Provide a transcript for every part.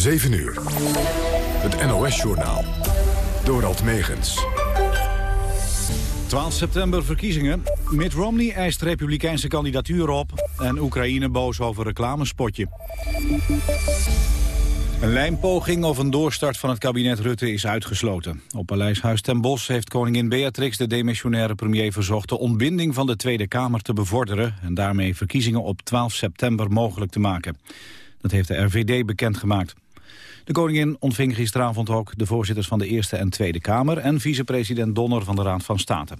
7 uur. Het NOS-journaal. Dorald Megens. 12 september verkiezingen. Mitt Romney eist republikeinse kandidatuur op... en Oekraïne boos over reclamespotje. Een lijnpoging of een doorstart van het kabinet Rutte is uitgesloten. Op Paleishuis ten Bosch heeft koningin Beatrix de demissionaire premier verzocht... de ontbinding van de Tweede Kamer te bevorderen... en daarmee verkiezingen op 12 september mogelijk te maken. Dat heeft de RVD bekendgemaakt. De koningin ontving gisteravond ook de voorzitters van de Eerste en Tweede Kamer... en vicepresident Donner van de Raad van State.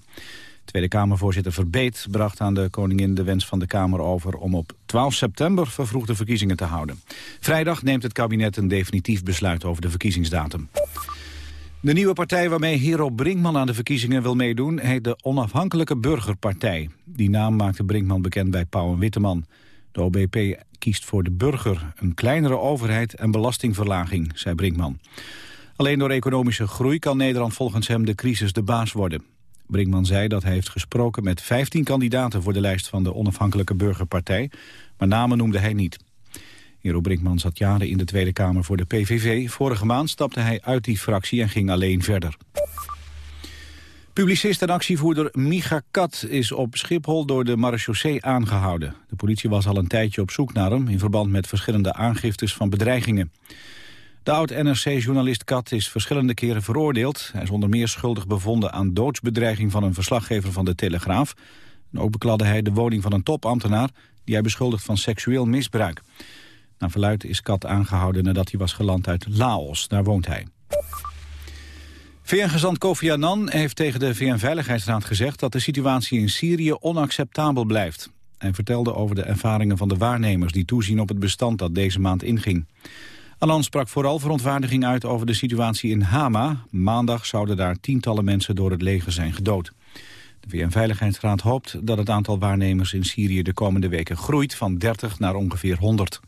Tweede Kamervoorzitter Verbeet bracht aan de koningin de wens van de Kamer over... om op 12 september vervroegde verkiezingen te houden. Vrijdag neemt het kabinet een definitief besluit over de verkiezingsdatum. De nieuwe partij waarmee Hero Brinkman aan de verkiezingen wil meedoen... heet de Onafhankelijke Burgerpartij. Die naam maakte Brinkman bekend bij Pauw en Witteman. De OBP kiest voor de burger, een kleinere overheid en belastingverlaging, zei Brinkman. Alleen door economische groei kan Nederland volgens hem de crisis de baas worden. Brinkman zei dat hij heeft gesproken met 15 kandidaten voor de lijst van de onafhankelijke burgerpartij, maar namen noemde hij niet. Hero Brinkman zat jaren in de Tweede Kamer voor de PVV. Vorige maand stapte hij uit die fractie en ging alleen verder. Publicist en actievoerder Micha Kat is op Schiphol door de marechaussee aangehouden. De politie was al een tijdje op zoek naar hem... in verband met verschillende aangiftes van bedreigingen. De oud-NRC-journalist Kat is verschillende keren veroordeeld. Hij is onder meer schuldig bevonden aan doodsbedreiging van een verslaggever van de Telegraaf. En ook bekladde hij de woning van een topambtenaar... die hij beschuldigt van seksueel misbruik. Na verluid is Kat aangehouden nadat hij was geland uit Laos. Daar woont hij. VN-gezant Kofi Annan heeft tegen de VN-veiligheidsraad gezegd... dat de situatie in Syrië onacceptabel blijft. Hij vertelde over de ervaringen van de waarnemers... die toezien op het bestand dat deze maand inging. Annan sprak vooral verontwaardiging uit over de situatie in Hama. Maandag zouden daar tientallen mensen door het leger zijn gedood. De VN-veiligheidsraad hoopt dat het aantal waarnemers in Syrië de komende weken groeit van 30 naar ongeveer 100.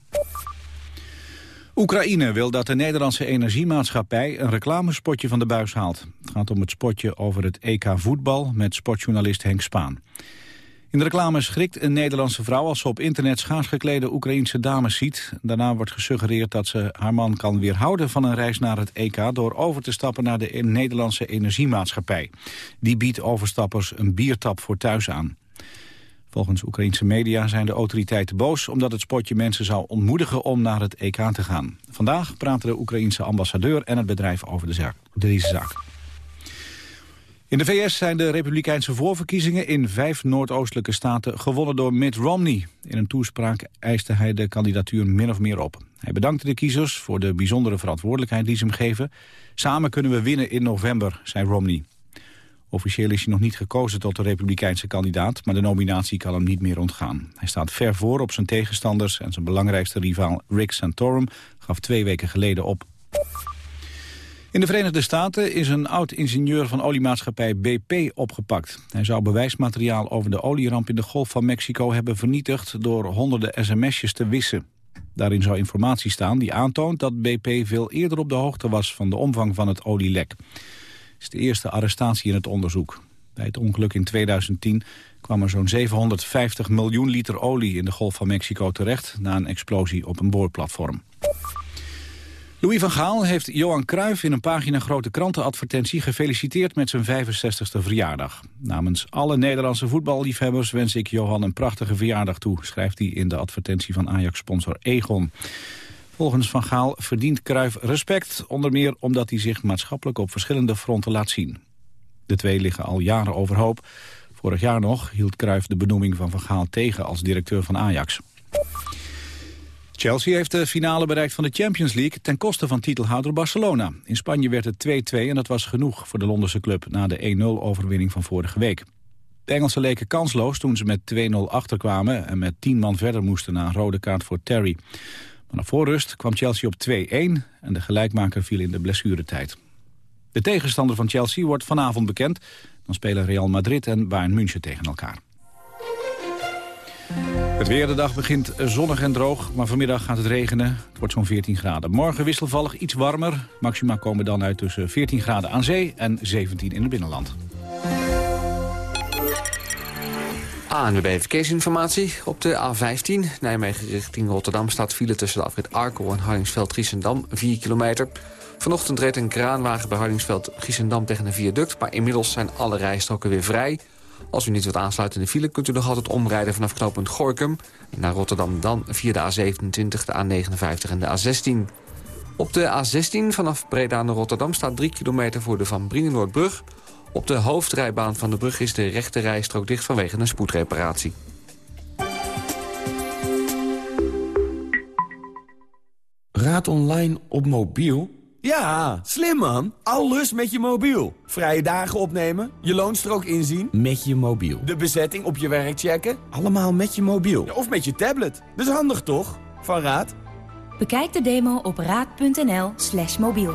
Oekraïne wil dat de Nederlandse energiemaatschappij een reclamespotje van de buis haalt. Het gaat om het spotje over het EK voetbal met sportjournalist Henk Spaan. In de reclame schrikt een Nederlandse vrouw als ze op internet schaars geklede Oekraïense dames ziet. Daarna wordt gesuggereerd dat ze haar man kan weerhouden van een reis naar het EK door over te stappen naar de Nederlandse energiemaatschappij. Die biedt overstappers een biertap voor thuis aan. Volgens Oekraïnse media zijn de autoriteiten boos... omdat het spotje mensen zou ontmoedigen om naar het EK te gaan. Vandaag praten de Oekraïense ambassadeur en het bedrijf over de deze zaak. In de VS zijn de republikeinse voorverkiezingen in vijf noordoostelijke staten gewonnen door Mitt Romney. In een toespraak eiste hij de kandidatuur min of meer op. Hij bedankte de kiezers voor de bijzondere verantwoordelijkheid die ze hem geven. Samen kunnen we winnen in november, zei Romney. Officieel is hij nog niet gekozen tot de republikeinse kandidaat... maar de nominatie kan hem niet meer ontgaan. Hij staat ver voor op zijn tegenstanders... en zijn belangrijkste rivaal Rick Santorum gaf twee weken geleden op. In de Verenigde Staten is een oud-ingenieur van oliemaatschappij BP opgepakt. Hij zou bewijsmateriaal over de olieramp in de Golf van Mexico hebben vernietigd... door honderden sms'jes te wissen. Daarin zou informatie staan die aantoont dat BP veel eerder op de hoogte was... van de omvang van het olielek is de eerste arrestatie in het onderzoek. Bij het ongeluk in 2010 kwam er zo'n 750 miljoen liter olie in de Golf van Mexico terecht... na een explosie op een boorplatform. Louis van Gaal heeft Johan Cruijff in een pagina grote krantenadvertentie gefeliciteerd met zijn 65e verjaardag. Namens alle Nederlandse voetballiefhebbers wens ik Johan een prachtige verjaardag toe, schrijft hij in de advertentie van Ajax-sponsor Egon. Volgens Van Gaal verdient Cruijff respect, onder meer omdat hij zich maatschappelijk op verschillende fronten laat zien. De twee liggen al jaren overhoop. Vorig jaar nog hield Cruijff de benoeming van Van Gaal tegen als directeur van Ajax. Chelsea heeft de finale bereikt van de Champions League ten koste van titelhouder Barcelona. In Spanje werd het 2-2 en dat was genoeg voor de Londense club na de 1-0-overwinning van vorige week. De Engelsen leken kansloos toen ze met 2-0 achterkwamen en met 10 man verder moesten na een rode kaart voor Terry. Maar voor rust kwam Chelsea op 2-1 en de gelijkmaker viel in de blessuretijd. De tegenstander van Chelsea wordt vanavond bekend. Dan spelen Real Madrid en Bayern München tegen elkaar. Het weer de dag begint zonnig en droog, maar vanmiddag gaat het regenen. Het wordt zo'n 14 graden. Morgen wisselvallig iets warmer. Maxima komen dan uit tussen 14 graden aan zee en 17 in het binnenland. ANWB Verkeersinformatie. Op de A15 Nijmegen richting Rotterdam staat file tussen de afrit Arkel en Hardingsveld-Giessendam 4 kilometer. Vanochtend reed een kraanwagen bij Hardingsveld-Giessendam tegen een viaduct... maar inmiddels zijn alle rijstroken weer vrij. Als u niet wilt aansluiten in de file kunt u nog altijd omrijden vanaf knooppunt Gorkum... naar Rotterdam dan via de A27, de A59 en de A16. Op de A16 vanaf Breda naar Rotterdam staat 3 kilometer voor de Van Brienenoordbrug... Op de hoofdrijbaan van de brug is de rechte rijstrook dicht vanwege een spoedreparatie. Raad online op mobiel? Ja, slim man. Alles met je mobiel. Vrije dagen opnemen, je loonstrook inzien. Met je mobiel. De bezetting op je werk checken. Allemaal met je mobiel. of met je tablet. Dat is handig toch? Van Raad. Bekijk de demo op raad.nl slash mobiel.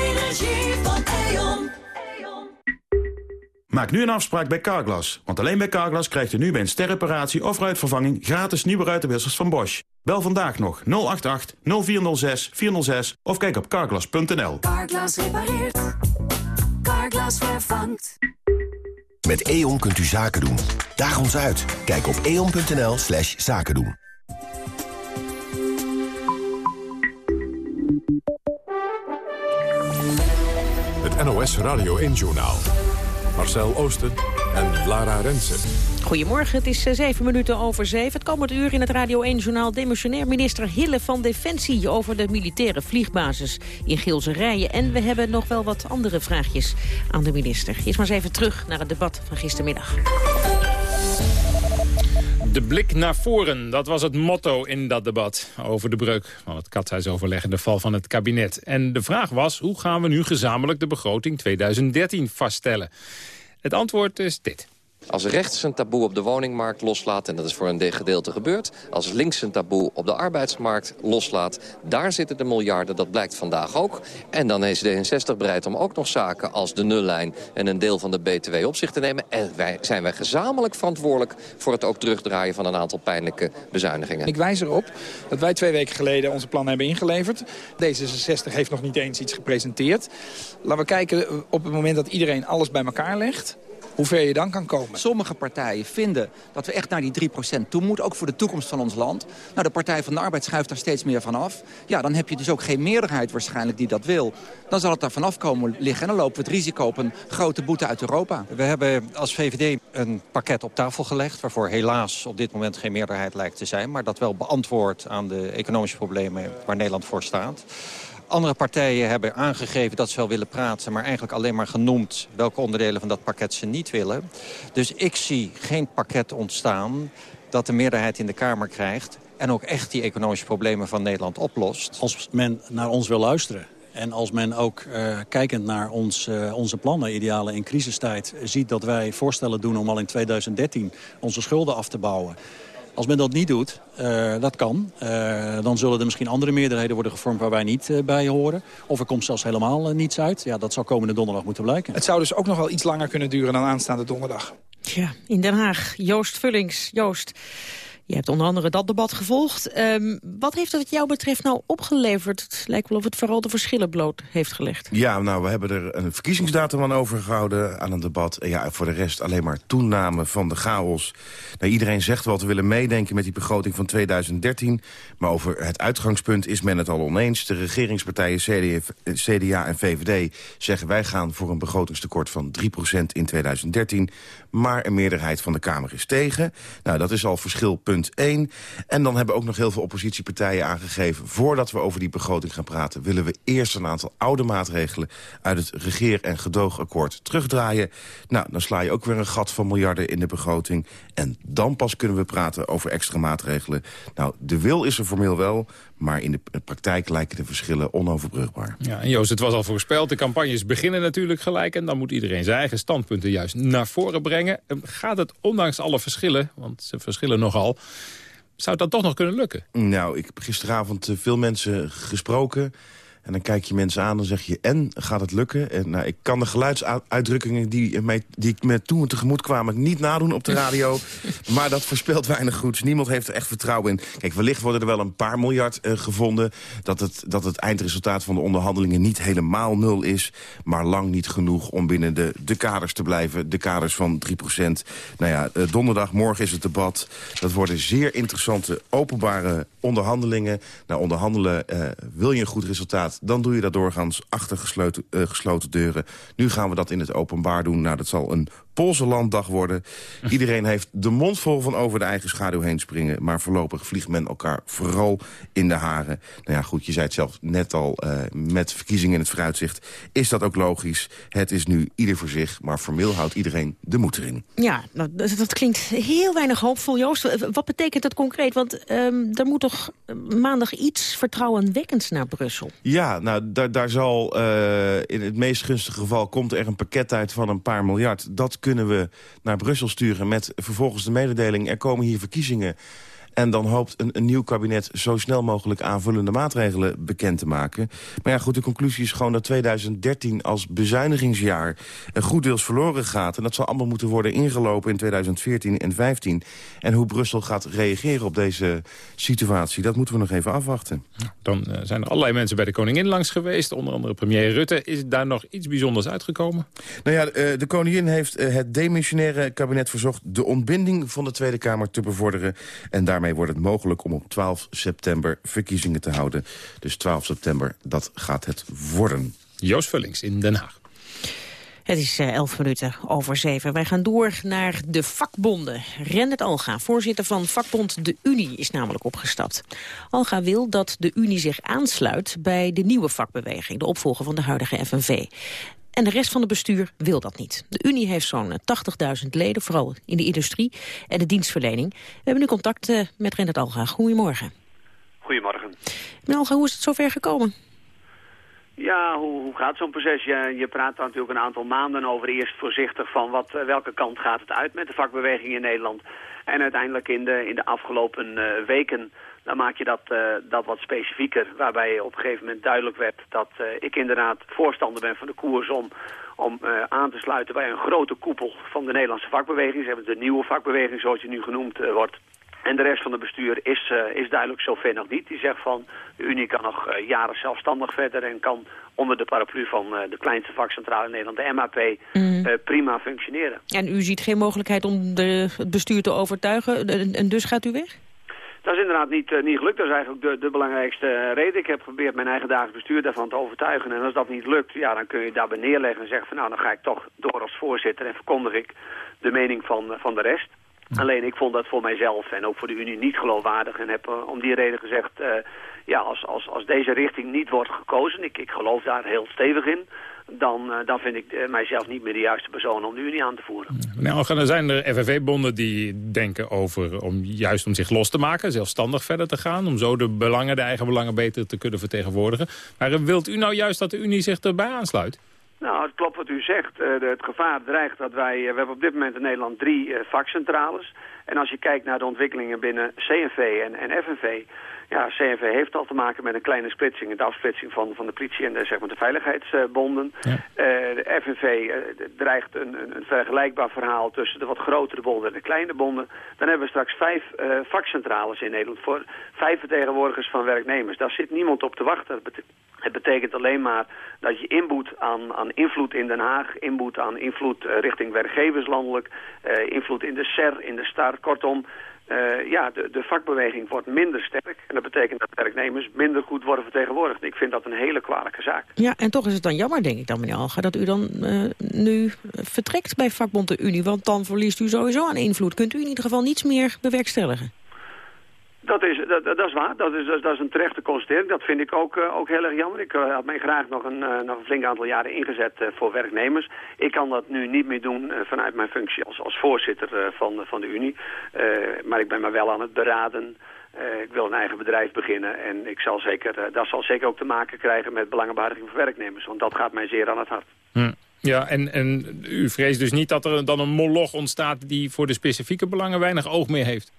Maak nu een afspraak bij Carglass. Want alleen bij Carglass krijgt u nu bij een sterreparatie of ruitvervanging... gratis nieuwe ruitenwissers van Bosch. Bel vandaag nog 088 0406 406 of kijk op carglass.nl. Carglass repareert. Carglass vervangt. Met E.ON kunt u zaken doen. Daag ons uit. Kijk op eon.nl slash zaken doen. Het NOS Radio 1-journaal. Marcel Oosten en Lara Rensen. Goedemorgen, het is eh, zeven minuten over zeven. Het komend uur in het Radio 1-journaal demissionair minister Hille van Defensie... over de militaire vliegbasis in Geelse Rijen. En we hebben nog wel wat andere vraagjes aan de minister. Eerst maar eens even terug naar het debat van gistermiddag. De blik naar voren, dat was het motto in dat debat over de breuk van het katshuisoverleg en de val van het kabinet. En de vraag was, hoe gaan we nu gezamenlijk de begroting 2013 vaststellen? Het antwoord is dit. Als rechts een taboe op de woningmarkt loslaat, en dat is voor een gedeelte gebeurd... als links een taboe op de arbeidsmarkt loslaat, daar zitten de miljarden. Dat blijkt vandaag ook. En dan is D66 bereid om ook nog zaken als de nullijn... en een deel van de BTW op zich te nemen. En wij, zijn wij gezamenlijk verantwoordelijk voor het ook terugdraaien... van een aantal pijnlijke bezuinigingen. Ik wijs erop dat wij twee weken geleden onze plan hebben ingeleverd. D66 heeft nog niet eens iets gepresenteerd. Laten we kijken op het moment dat iedereen alles bij elkaar legt hoe ver je dan kan komen. Sommige partijen vinden dat we echt naar die 3% toe moeten, ook voor de toekomst van ons land. Nou, de Partij van de Arbeid schuift daar steeds meer van af. Ja, dan heb je dus ook geen meerderheid waarschijnlijk die dat wil. Dan zal het daar vanaf komen liggen en dan lopen we het risico op een grote boete uit Europa. We hebben als VVD een pakket op tafel gelegd... waarvoor helaas op dit moment geen meerderheid lijkt te zijn... maar dat wel beantwoordt aan de economische problemen waar Nederland voor staat. Andere partijen hebben aangegeven dat ze wel willen praten... maar eigenlijk alleen maar genoemd welke onderdelen van dat pakket ze niet willen. Dus ik zie geen pakket ontstaan dat de meerderheid in de Kamer krijgt... en ook echt die economische problemen van Nederland oplost. Als men naar ons wil luisteren en als men ook uh, kijkend naar ons, uh, onze plannen, idealen in crisistijd... ziet dat wij voorstellen doen om al in 2013 onze schulden af te bouwen... Als men dat niet doet, uh, dat kan, uh, dan zullen er misschien andere meerderheden worden gevormd waar wij niet uh, bij horen. Of er komt zelfs helemaal niets uit. Ja, dat zal komende donderdag moeten blijken. Het zou dus ook nog wel iets langer kunnen duren dan aanstaande donderdag. Ja, in Den Haag. Joost Vullings. Joost, je hebt onder andere dat debat gevolgd. Um, wat heeft het wat jou betreft nou opgeleverd? Het lijkt wel of het vooral de verschillen bloot heeft gelegd. Ja, nou, we hebben er een verkiezingsdatum aan overgehouden aan een debat. En ja, voor de rest alleen maar toename van de chaos. Nou, iedereen zegt wel te willen meedenken met die begroting van 2013. Maar over het uitgangspunt is men het al oneens. De regeringspartijen CDA en VVD zeggen wij gaan voor een begrotingstekort van 3% in 2013. Maar een meerderheid van de Kamer is tegen. Nou, dat is al verschil punt 1. En dan hebben ook nog heel veel oppositiepartijen aangegeven... voordat we over die begroting gaan praten... willen we eerst een aantal oude maatregelen... uit het regeer- en gedoogakkoord terugdraaien. Nou, dan sla je ook weer een gat van miljarden in de begroting. En dan pas kunnen we praten over extra maatregelen. Nou, de wil is er formeel wel... Maar in de praktijk lijken de verschillen onoverbrugbaar. Ja, en Joost, het was al voorspeld. De campagnes beginnen natuurlijk gelijk. En dan moet iedereen zijn eigen standpunten juist naar voren brengen. Gaat het ondanks alle verschillen, want ze verschillen nogal... Zou dat toch nog kunnen lukken? Nou, ik heb gisteravond eh, veel mensen gesproken... En dan kijk je mensen aan en zeg je, en gaat het lukken? En, nou, ik kan de geluidsuitdrukkingen die, mij, die ik me toen tegemoet kwamen... niet nadoen op de radio, maar dat voorspelt weinig goeds. Niemand heeft er echt vertrouwen in. Kijk, wellicht worden er wel een paar miljard uh, gevonden... Dat het, dat het eindresultaat van de onderhandelingen niet helemaal nul is... maar lang niet genoeg om binnen de, de kaders te blijven. De kaders van 3 procent. Nou ja, uh, donderdag, morgen is het debat. Dat worden zeer interessante openbare onderhandelingen. Nou, onderhandelen uh, wil je een goed resultaat dan doe je dat doorgaans achter gesloten, uh, gesloten deuren. Nu gaan we dat in het openbaar doen. Nou, dat zal een Poolse landdag worden. Iedereen heeft de mond vol van over de eigen schaduw heen springen. Maar voorlopig vliegt men elkaar vooral in de haren. Nou ja, goed, je zei het zelf net al, uh, met verkiezingen in het vooruitzicht... is dat ook logisch. Het is nu ieder voor zich, maar formeel houdt iedereen de moed erin. Ja, dat, dat klinkt heel weinig hoopvol. Joost, wat betekent dat concreet? Want um, er moet toch maandag iets vertrouwenwekkends naar Brussel? Ja, nou, daar, daar zal uh, in het meest gunstige geval... komt er een pakket uit van een paar miljard. Dat kunnen we naar Brussel sturen met vervolgens de mededeling... er komen hier verkiezingen en dan hoopt een, een, nieuw kabinet zo snel mogelijk aanvullende maatregelen bekend te maken. Maar ja, goed, de conclusie is gewoon dat 2013 als bezuinigingsjaar een goed deels verloren gaat. En dat zal allemaal moeten worden ingelopen in 2014 en 2015. En hoe Brussel gaat reageren op deze situatie, dat moeten we nog even afwachten. Dan uh, zijn er allerlei mensen bij de koningin langs geweest. Onder andere premier Rutte. Is daar nog iets bijzonders uitgekomen? Nou ja, uh, de koningin heeft uh, het demissionaire kabinet verzocht... de ontbinding van de Tweede Kamer te bevorderen. En daar Daarmee wordt het mogelijk om op 12 september verkiezingen te houden. Dus 12 september, dat gaat het worden. Joost Vullings in Den Haag. Het is uh, elf minuten over zeven. Wij gaan door naar de vakbonden. Rennet Alga, voorzitter van vakbond De Unie, is namelijk opgestapt. Alga wil dat de Unie zich aansluit bij de nieuwe vakbeweging... de opvolger van de huidige FNV. En de rest van het bestuur wil dat niet. De Unie heeft zo'n 80.000 leden, vooral in de industrie en de dienstverlening. We hebben nu contact uh, met Renat Alga. Goedemorgen. Goedemorgen. Meneer Alga, hoe is het zover gekomen? Ja, hoe, hoe gaat zo'n proces? Je, je praat daar natuurlijk een aantal maanden over. Eerst voorzichtig van wat, uh, welke kant gaat het uit met de vakbeweging in Nederland. En uiteindelijk in de, in de afgelopen uh, weken dan maak je dat, uh, dat wat specifieker. Waarbij op een gegeven moment duidelijk werd dat uh, ik inderdaad voorstander ben van de koers om, om uh, aan te sluiten bij een grote koepel van de Nederlandse vakbeweging. Ze hebben de nieuwe vakbeweging zoals je nu genoemd wordt. En de rest van het bestuur is, is duidelijk zover nog niet. Die zegt van de Unie kan nog jaren zelfstandig verder en kan onder de paraplu van de kleinste vakcentrale in Nederland, de MAP, mm. prima functioneren. En u ziet geen mogelijkheid om de, het bestuur te overtuigen en dus gaat u weg? Dat is inderdaad niet, uh, niet gelukt. Dat is eigenlijk de, de belangrijkste reden. Ik heb geprobeerd mijn eigen dagelijks bestuur daarvan te overtuigen. En als dat niet lukt, ja, dan kun je daarbij neerleggen en zeggen van nou, dan ga ik toch door als voorzitter en verkondig ik de mening van, van de rest. Alleen ik vond dat voor mijzelf en ook voor de Unie niet geloofwaardig en heb uh, om die reden gezegd, uh, ja, als, als, als deze richting niet wordt gekozen, ik, ik geloof daar heel stevig in, dan, uh, dan vind ik mijzelf niet meer de juiste persoon om de Unie aan te voeren. Nou, er zijn er FNV-bonden die denken over om juist om zich los te maken, zelfstandig verder te gaan, om zo de belangen, de eigen belangen beter te kunnen vertegenwoordigen. Maar wilt u nou juist dat de Unie zich erbij aansluit? Nou, het klopt wat u zegt. De, het gevaar dreigt dat wij... we hebben op dit moment in Nederland drie vakcentrales. En als je kijkt naar de ontwikkelingen binnen CNV en, en FNV... Ja, CNV heeft al te maken met een kleine splitsing, de afsplitsing van, van de politie en de, zeg maar, de veiligheidsbonden. Ja. Uh, de FNV uh, dreigt een, een, een, vergelijkbaar verhaal tussen de wat grotere bonden en de kleine bonden. Dan hebben we straks vijf uh, vakcentrales in Nederland voor vijf vertegenwoordigers van werknemers. Daar zit niemand op te wachten. Het betekent alleen maar dat je inboet aan, aan invloed in Den Haag, inboet aan invloed richting werkgevers landelijk, invloed in de SER, in de STAR, kortom... Uh, ja, de, de vakbeweging wordt minder sterk. En dat betekent dat werknemers minder goed worden vertegenwoordigd. Ik vind dat een hele kwalijke zaak. Ja, en toch is het dan jammer, denk ik dan, meneer Alga... dat u dan uh, nu vertrekt bij vakbond de Unie. Want dan verliest u sowieso aan invloed. Kunt u in ieder geval niets meer bewerkstelligen? Dat is, dat, dat is waar. Dat is, dat is een terechte constatering. Dat vind ik ook, uh, ook heel erg jammer. Ik uh, had mij graag nog een, uh, nog een flink aantal jaren ingezet voor werknemers. Ik kan dat nu niet meer doen vanuit mijn functie als, als voorzitter van, van de Unie. maar ik ben me wel aan het beraden. ik wil een eigen bedrijf beginnen. En ik zal zeker, dat zal zeker ook te maken krijgen met belangenbehartiging voor werknemers. Want dat gaat mij zeer aan het hart. Hm. Ja, en, en u vreest dus niet dat er dan een moloch ontstaat... die voor de specifieke belangen weinig oog meer heeft?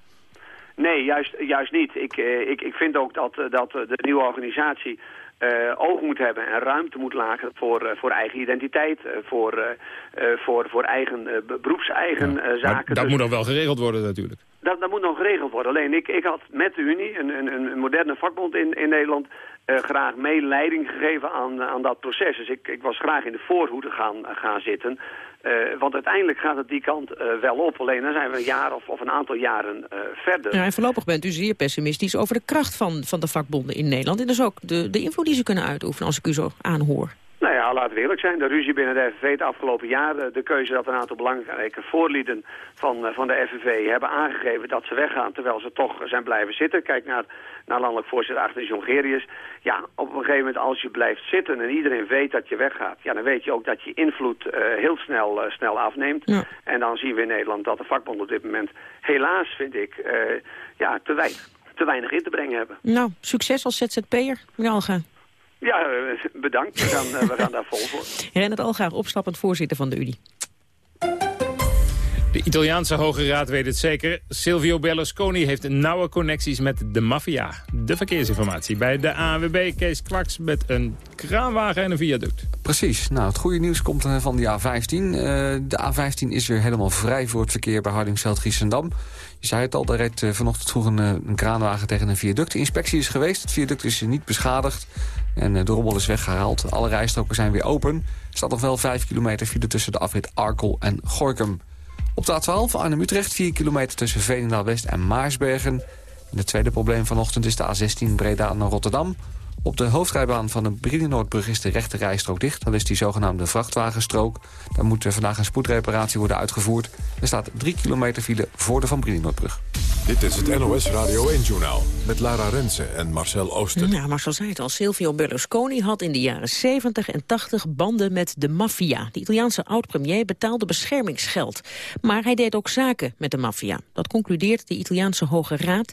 Nee, juist, juist niet. Ik, eh, ik, ik vind ook dat, eh, dat de nieuwe organisatie eh, oog moet hebben en ruimte moet lagen voor, voor eigen identiteit, voor, voor, voor eigen be- beroepseigen zaken. dat Dus moet dan wel geregeld worden natuurlijk. dat, dat moet nog geregeld worden. Alleen ik, ik had met de Unie, een, een, een moderne vakbond in, in Nederland, graag mee leiding gegeven aan, aan dat proces. Dus ik, ik was graag in de voorhoede gaan, gaan zitten. Eh, want uiteindelijk gaat het die kant eh, wel op. Alleen dan zijn we een jaar of, of een aantal jaren eh, verder. Ja, en voorlopig bent u zeer pessimistisch over de kracht van, van de vakbonden in Nederland. En dus ook de, de invloed die ze kunnen uitoefenen als ik u zo aanhoor. Laten we eerlijk zijn. De ruzie binnen de FNV het afgelopen jaar, de keuze dat een aantal belangrijke voorlieden van, eh, van de FNV hebben aangegeven dat ze weggaan, terwijl ze toch zijn blijven zitten. Kijk naar, naar landelijk voorzitter Agnes Jongerius. Ja, op een gegeven moment als je blijft zitten en iedereen weet dat je weggaat, ja, dan weet je ook dat je invloed eh, heel snel, eh, snel afneemt. En dan zien we in Nederland dat de vakbond op dit moment helaas, vind ik, ja, te weinig, te weinig in te brengen hebben. Nou, succes als ZZP'er, meneer Alga. Ja, eh, bedankt. We gaan, eh, we gaan daar vol voor. Renat Alga, opstappend voorzitter van de Unie. De Italiaanse Hoge Raad weet het zeker. Silvio Berlusconi heeft nauwe connecties met de maffia. De verkeersinformatie bij de ANWB. Kees Kwaks met een kraanwagen en een viaduct. Precies. Nou, het goede nieuws komt eh, van de A15. Eh, de A15 is weer helemaal vrij voor het verkeer bij Hardingsveld-Giessendam. Je zei het al, daar reed eh, vanochtend vroeg een, eh, een kraanwagen tegen een viaduct. De inspectie is geweest, het viaduct is niet beschadigd. En eh, de rommel is weggehaald. Alle rijstroken zijn weer open. Er staat nog wel 5 kilometer file tussen de afrit Arkel en Gorkum. Op de A12 Arnhem-Utrecht 4 kilometer tussen Veenendaal-West en Maarsbergen. En het tweede probleem vanochtend is de A16 Breda naar Rotterdam. Op de hoofdrijbaan van de Brienenoordbrug is de rechte rijstrook dicht. Dat is die zogenaamde vrachtwagenstrook. Daar moet eh, vandaag een spoedreparatie worden uitgevoerd. Er staat 3 kilometer file voor de Van Brienenoordbrug. Dit is het NOS Radio 1-journaal met Lara Rensen en Marcel Oosten. Ja, Marcel zei het al, Silvio Berlusconi had in de jaren 70 en 80 banden met de maffia. De Italiaanse oud-premier betaalde beschermingsgeld. Maar hij deed ook zaken met de maffia. Dat concludeert de Italiaanse Hoge Raad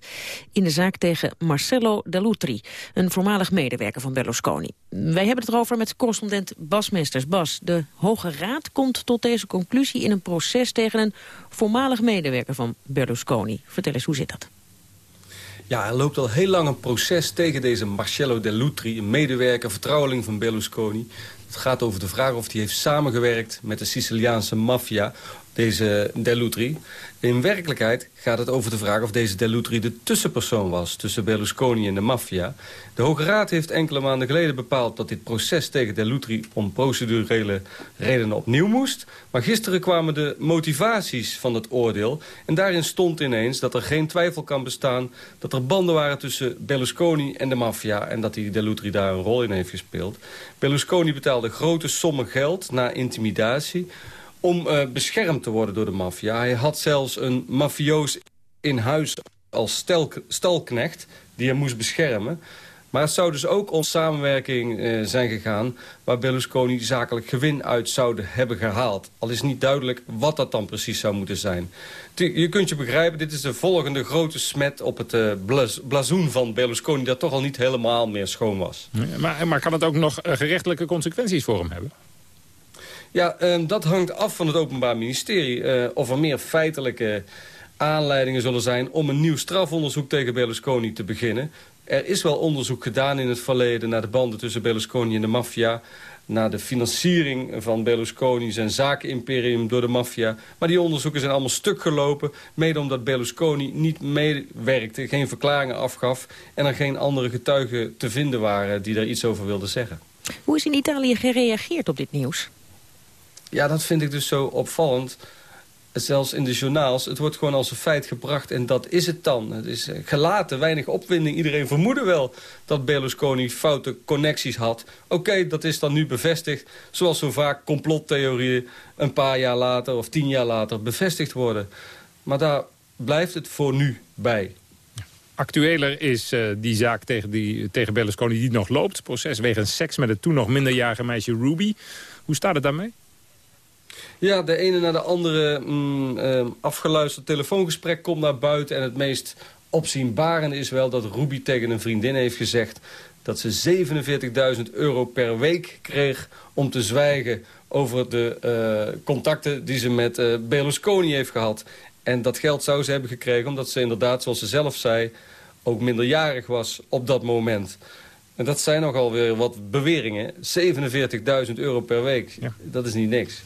in de zaak tegen Marcello Dell'Utri, een voormalig medewerker van Berlusconi. Wij hebben het erover met correspondent Bas Mesters. Bas, de Hoge Raad komt tot deze conclusie in een proces tegen een voormalig medewerker van Berlusconi. Vertel eens, hoe zit dat? Ja, er loopt al heel lang een proces tegen deze Marcello Dell'Utri... een medewerker, vertrouweling van Berlusconi. Het gaat over de vraag of hij heeft samengewerkt met de Siciliaanse maffia... deze Dell'Utri. In werkelijkheid gaat het over de vraag of deze Dell'Utri de tussenpersoon was... tussen Berlusconi en de maffia. De Hoge Raad heeft enkele maanden geleden bepaald... dat dit proces tegen Dell'Utri om procedurele redenen opnieuw moest. Maar gisteren kwamen de motivaties van het oordeel. En daarin stond ineens dat er geen twijfel kan bestaan... dat er banden waren tussen Berlusconi en de maffia... en dat die Dell'Utri daar een rol in heeft gespeeld. Berlusconi betaalde grote sommen geld na intimidatie om uh, beschermd te worden door de maffia. Hij had zelfs een mafioos in huis als stel, stalknecht die hem moest beschermen. Maar het zou dus ook om samenwerking uh, zijn gegaan... waar Berlusconi zakelijk gewin uit zouden hebben gehaald. Al is niet duidelijk wat dat dan precies zou moeten zijn. Je kunt je begrijpen, dit is de volgende grote smet op het uh, blazoen van Berlusconi... dat toch al niet helemaal meer schoon was. Maar, maar kan het ook nog gerechtelijke consequenties voor hem hebben? Ja, um, dat hangt af van het Openbaar Ministerie. Uh, of er meer feitelijke aanleidingen zullen zijn... om een nieuw strafonderzoek tegen Berlusconi te beginnen. Er is wel onderzoek gedaan in het verleden... naar de banden tussen Berlusconi en de maffia... naar de financiering van Berlusconi zijn zakenimperium door de maffia. Maar die onderzoeken zijn allemaal stuk gelopen... mede omdat Berlusconi niet meewerkte, geen verklaringen afgaf... en er geen andere getuigen te vinden waren die daar iets over wilden zeggen. Hoe is in Italië gereageerd op dit nieuws? Ja, dat vind ik dus zo opvallend. Zelfs in de journaals, het wordt gewoon als een feit gebracht en dat is het dan. Het is gelaten, weinig opwinding. Iedereen vermoedde wel dat Berlusconi foute connecties had. Oké, dat is dan nu bevestigd. Zoals zo vaak complottheorieën een paar jaar later of tien jaar later bevestigd worden. Maar daar blijft het voor nu bij. Actueler is uh, die zaak tegen, die, tegen Berlusconi die nog loopt. Proces wegens seks met het toen nog minderjarige meisje Ruby. Hoe staat het daarmee? Ja, de ene na de andere mm, uh, afgeluisterd telefoongesprek komt naar buiten. En het meest opzienbarende is wel dat Ruby tegen een vriendin heeft gezegd... dat ze 47.000 euro per week kreeg om te zwijgen over de uh, contacten die ze met uh, Berlusconi heeft gehad. En dat geld zou ze hebben gekregen omdat ze inderdaad, zoals ze zelf zei... ook minderjarig was op dat moment. En dat zijn nogal weer wat beweringen. 47.000 euro per week, dat is niet niks.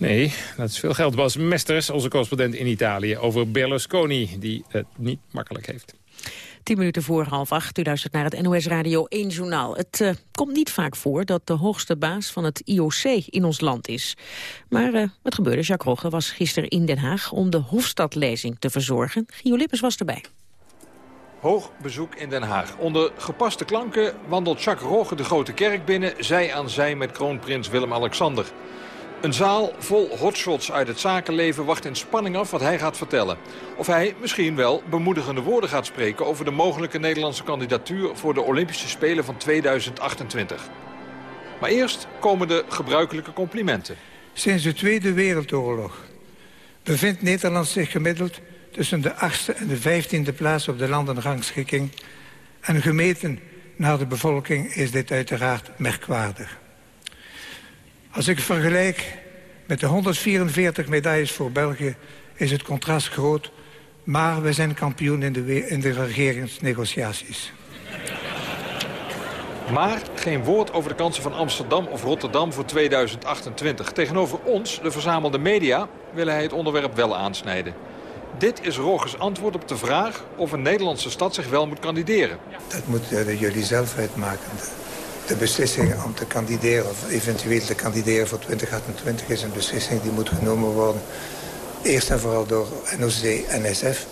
Nee, dat is veel geld. Bas Mesters, onze correspondent in Italië... over Berlusconi, die het niet makkelijk heeft. Tien minuten voor half acht. U luistert naar het NOS Radio 1 Journaal. Het uh, komt niet vaak voor dat de hoogste baas van het IOC in ons land is. Maar uh, wat gebeurde? Jacques Rogge was gisteren in Den Haag om de Hofstadlezing te verzorgen. Gio Lippes was erbij. Hoog bezoek in Den Haag. Onder gepaste klanken wandelt Jacques Rogge de Grote Kerk binnen... zij aan zij met kroonprins Willem-Alexander. Een zaal vol hotshots uit het zakenleven wacht in spanning af wat hij gaat vertellen. Of hij misschien wel bemoedigende woorden gaat spreken... over de mogelijke Nederlandse kandidatuur voor de Olympische Spelen van 2028. Maar eerst komen de gebruikelijke complimenten. Sinds de Tweede Wereldoorlog bevindt Nederland zich gemiddeld... tussen de achtste en de vijftiende plaats op de landenrangschikking. En gemeten naar de bevolking is dit uiteraard merkwaardig. Als ik vergelijk met de 144 medailles voor België... is het contrast groot, maar we zijn kampioen in de, in de regeringsnegotiaties. Maar geen woord over de kansen van Amsterdam of Rotterdam voor 2028. Tegenover ons, de verzamelde media, willen hij het onderwerp wel aansnijden. Dit is Rogers antwoord op de vraag of een Nederlandse stad zich wel moet kandideren. Dat moeten jullie zelf uitmaken de beslissing om te kandideren... of eventueel te kandideren voor 2028 is een beslissing die moet genomen worden... eerst en vooral door NOC-NSF...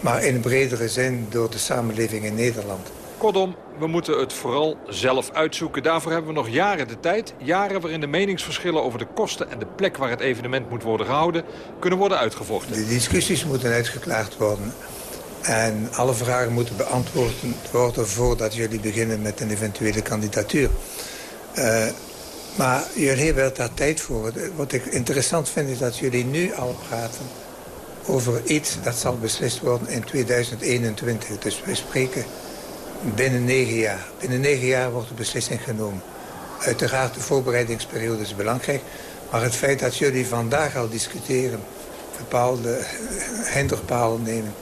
maar in bredere zin door de samenleving in Nederland. Kortom, we moeten het vooral zelf uitzoeken. Daarvoor hebben we nog jaren de tijd. Jaren waarin de meningsverschillen over de kosten en de plek waar het evenement moet worden gehouden... kunnen worden uitgevochten. De discussies moeten uitgeklaard worden. En alle vragen moeten beantwoord worden voordat jullie beginnen met een eventuele kandidatuur. Uh, maar jullie hebben daar tijd voor. Wat ik interessant vind is dat jullie nu al praten over iets dat zal beslist worden in 2021. Dus we spreken binnen negen jaar. Binnen negen jaar wordt de beslissing genomen. Uiteraard de voorbereidingsperiode is belangrijk. Maar het feit dat jullie vandaag al discussiëren, bepaalde hinderpalen nemen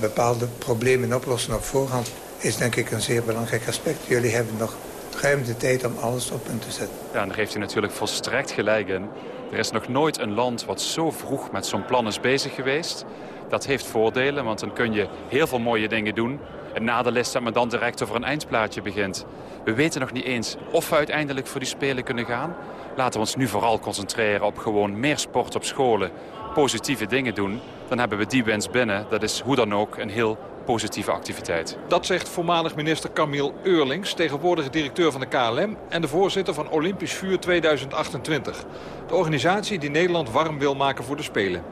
bepaalde problemen oplossen op voorhand... is denk ik een zeer belangrijk aspect. Jullie hebben nog ruim de tijd om alles op punt te zetten. Ja, daar heeft u natuurlijk volstrekt gelijk in. Er is nog nooit een land wat zo vroeg met zo'n plan is bezig geweest. Dat heeft voordelen, want dan kun je heel veel mooie dingen doen. Het nadeel is dat men dan direct over een eindplaatje begint. We weten nog niet eens of we uiteindelijk voor die Spelen kunnen gaan. Laten we ons nu vooral concentreren op gewoon meer sport op scholen. Positieve dingen doen dan hebben we die wens binnen. Dat is hoe dan ook een heel positieve activiteit. Dat zegt voormalig minister Camille Eurlings, tegenwoordige directeur van de KLM... en de voorzitter van Olympisch Vuur 2028. De organisatie die Nederland warm wil maken voor de Spelen.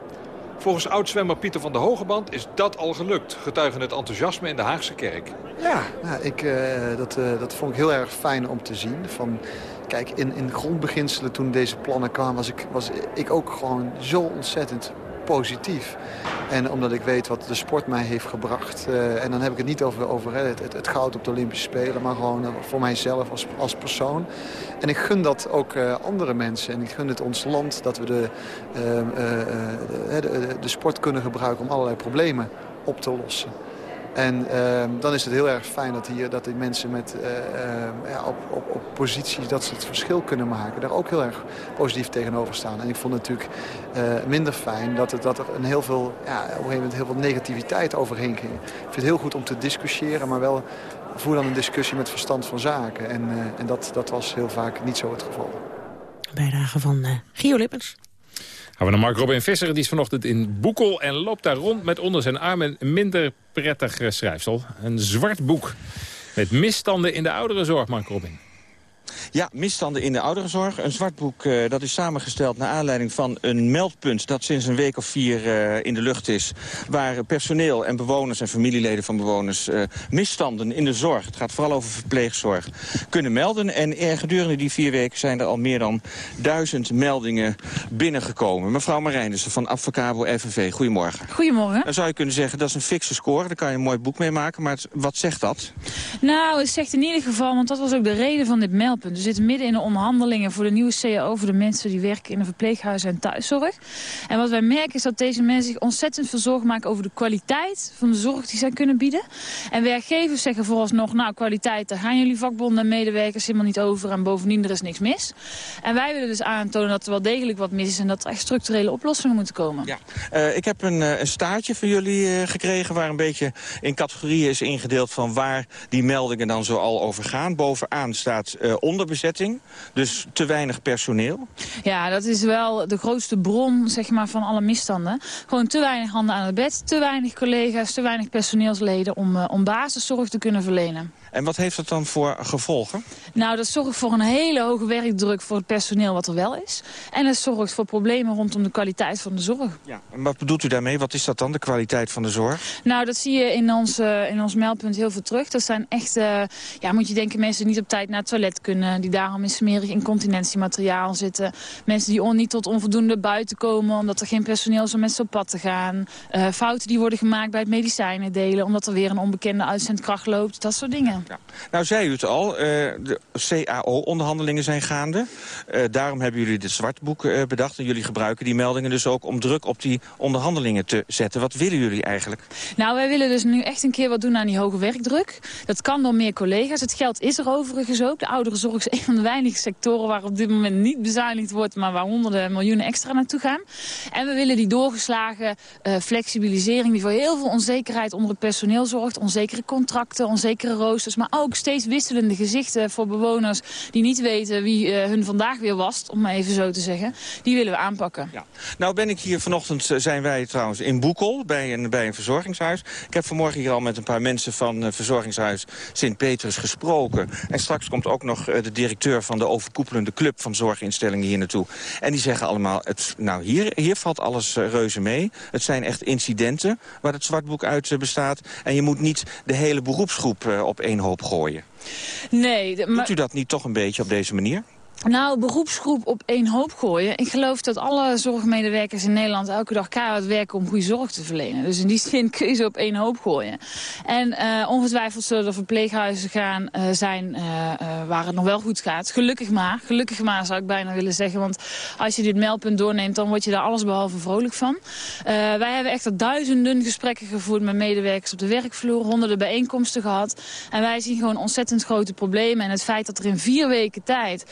Volgens oud-zwemmer Pieter van der Hogeband is dat al gelukt. Getuigen het enthousiasme in de Haagse kerk. Ja, nou, ik, uh, dat, uh, dat vond ik heel erg fijn om te zien. Van, kijk, in, in grondbeginselen toen deze plannen kwamen... was ik, was ik ook gewoon zo ontzettend positief. En omdat ik weet wat de sport mij heeft gebracht. Uh, en dan heb ik het niet over, over het, het, het, goud op de Olympische Spelen. Maar gewoon uh, voor mijzelf als, als persoon. En ik gun dat ook andere mensen. En ik gun het ons land dat we de, de, de sport kunnen gebruiken om allerlei problemen op te lossen. En uh, dan is het heel erg fijn dat, hier, dat die mensen met, uh, uh, ja, op, op, op posities dat ze het verschil kunnen maken... daar ook heel erg positief tegenover staan. En ik vond het natuurlijk eh, minder fijn dat, het, dat er een heel veel, ja, op een gegeven moment heel veel negativiteit overheen ging. Ik vind het heel goed om te discussiëren, maar wel voer dan een discussie met verstand van zaken. En, en dat, dat was heel vaak niet zo het geval. Bijdrage van Gio Lippens. Gaan we naar Mark Robin Visser. Die is vanochtend in Boekel en loopt daar rond met onder zijn arm een minder prettig schrijfsel. Een zwart boek met misstanden in de ouderenzorg, Mark Robin. Ja, misstanden in de ouderenzorg. Een zwart boek uh, dat is samengesteld naar aanleiding van een meldpunt... dat sinds een week of vier uh, in de lucht is. Waar personeel en bewoners en familieleden van bewoners... Uh, misstanden in de zorg, het gaat vooral over verpleegzorg, kunnen melden. En gedurende die vier weken zijn er al meer dan duizend meldingen binnengekomen. Mevrouw Marijnissen van Advocabo FNV, goedemorgen. Goedemorgen. Dan zou je kunnen zeggen, dat is een fikse score. Daar kan je een mooi boek mee maken. Maar het, wat zegt dat? Nou, het zegt in ieder geval, want dat was ook de reden van dit meldpunt We zitten midden in de onderhandelingen voor de nieuwe CAO... voor de mensen die werken in de verpleeghuizen en thuiszorg. En wat wij merken is dat deze mensen zich ontzettend veel zorgen maken... over de kwaliteit van de zorg die zij kunnen bieden. En werkgevers zeggen vooralsnog, nou, kwaliteit... daar gaan jullie vakbonden en medewerkers helemaal niet over... en bovendien, er is niks mis. En wij willen dus aantonen dat er wel degelijk wat mis is... en dat er echt structurele oplossingen moeten komen. Ja. Uh, ik heb een, een staartje van jullie uh, gekregen... waar een beetje in categorieën is ingedeeld van waar die meldingen dan zo al over gaan. Bovenaan staat uh, onderbezetting, dus te weinig personeel. Ja, dat is wel de grootste bron zeg maar, van alle misstanden. Gewoon te weinig handen aan het bed, te weinig collega's, te weinig personeelsleden... om, uh, om basiszorg te kunnen verlenen. En wat heeft dat dan voor gevolgen? Nou, dat zorgt voor een hele hoge werkdruk voor het personeel wat er wel is. En het zorgt voor problemen rondom de kwaliteit van de zorg. Ja, en wat bedoelt u daarmee? Wat is dat dan, de kwaliteit van de zorg? Nou, dat zie je in ons, uh, in ons meldpunt heel veel terug. Dat zijn echt, uh, ja, moet je denken, mensen die niet op tijd naar het toilet kunnen. Die daarom in smerig incontinentiemateriaal zitten. Mensen die on, niet tot onvoldoende buiten komen omdat er geen personeel is om met ze op pad te gaan. Uh, fouten die worden gemaakt bij het medicijnen delen omdat er weer een onbekende uitzendkracht loopt. Dat soort dingen. Nou zei u het al, uh, de CAO-onderhandelingen zijn gaande. Uh, daarom hebben jullie dit zwartboek uh, bedacht. En jullie gebruiken die meldingen dus ook om druk op die onderhandelingen te zetten. Wat willen jullie eigenlijk? Nou, wij willen dus nu echt een keer wat doen aan die hoge werkdruk. Dat kan door meer collega's. Het geld is er overigens ook. De ouderenzorg is een van de weinige sectoren waar op dit moment niet bezuinigd wordt... maar waar honderden miljoenen extra naartoe gaan. En we willen die doorgeslagen flexibilisering... die voor heel veel onzekerheid onder het personeel zorgt. Onzekere contracten, onzekere roosters, maar ook steeds wisselende gezichten voor bewoners die niet weten wie uh, hun vandaag weer was, om maar even zo te zeggen. Die willen we aanpakken. Ja. Nou ben ik hier vanochtend, zijn wij trouwens in Boekel, bij een, bij een verzorgingshuis. Ik heb vanmorgen hier al met een paar mensen van uh, verzorgingshuis Sint-Petrus gesproken. En straks komt ook nog de directeur van de overkoepelende club van zorginstellingen hier naartoe. En die zeggen allemaal, het, nou hier, hier valt alles reuze mee. Het zijn echt incidenten waar het zwartboek uit bestaat. En je moet niet de hele beroepsgroep op één hoop gooien. Nee. Maar... Doet u dat niet toch een beetje op deze manier? Nou, beroepsgroep op één hoop gooien. Ik geloof dat alle zorgmedewerkers in Nederland elke dag keihard werken om goede zorg te verlenen. Dus in die zin kun je ze op één hoop gooien. En uh, ongetwijfeld zullen er verpleeghuizen gaan uh, zijn uh, waar het nog wel goed gaat. Gelukkig maar. Gelukkig maar zou ik bijna willen zeggen. Want als je dit meldpunt doorneemt, dan word je daar allesbehalve vrolijk van. wij hebben echt duizenden gesprekken gevoerd met medewerkers op de werkvloer. Honderden bijeenkomsten gehad. En wij zien gewoon ontzettend grote problemen. En het feit dat er in vier weken tijd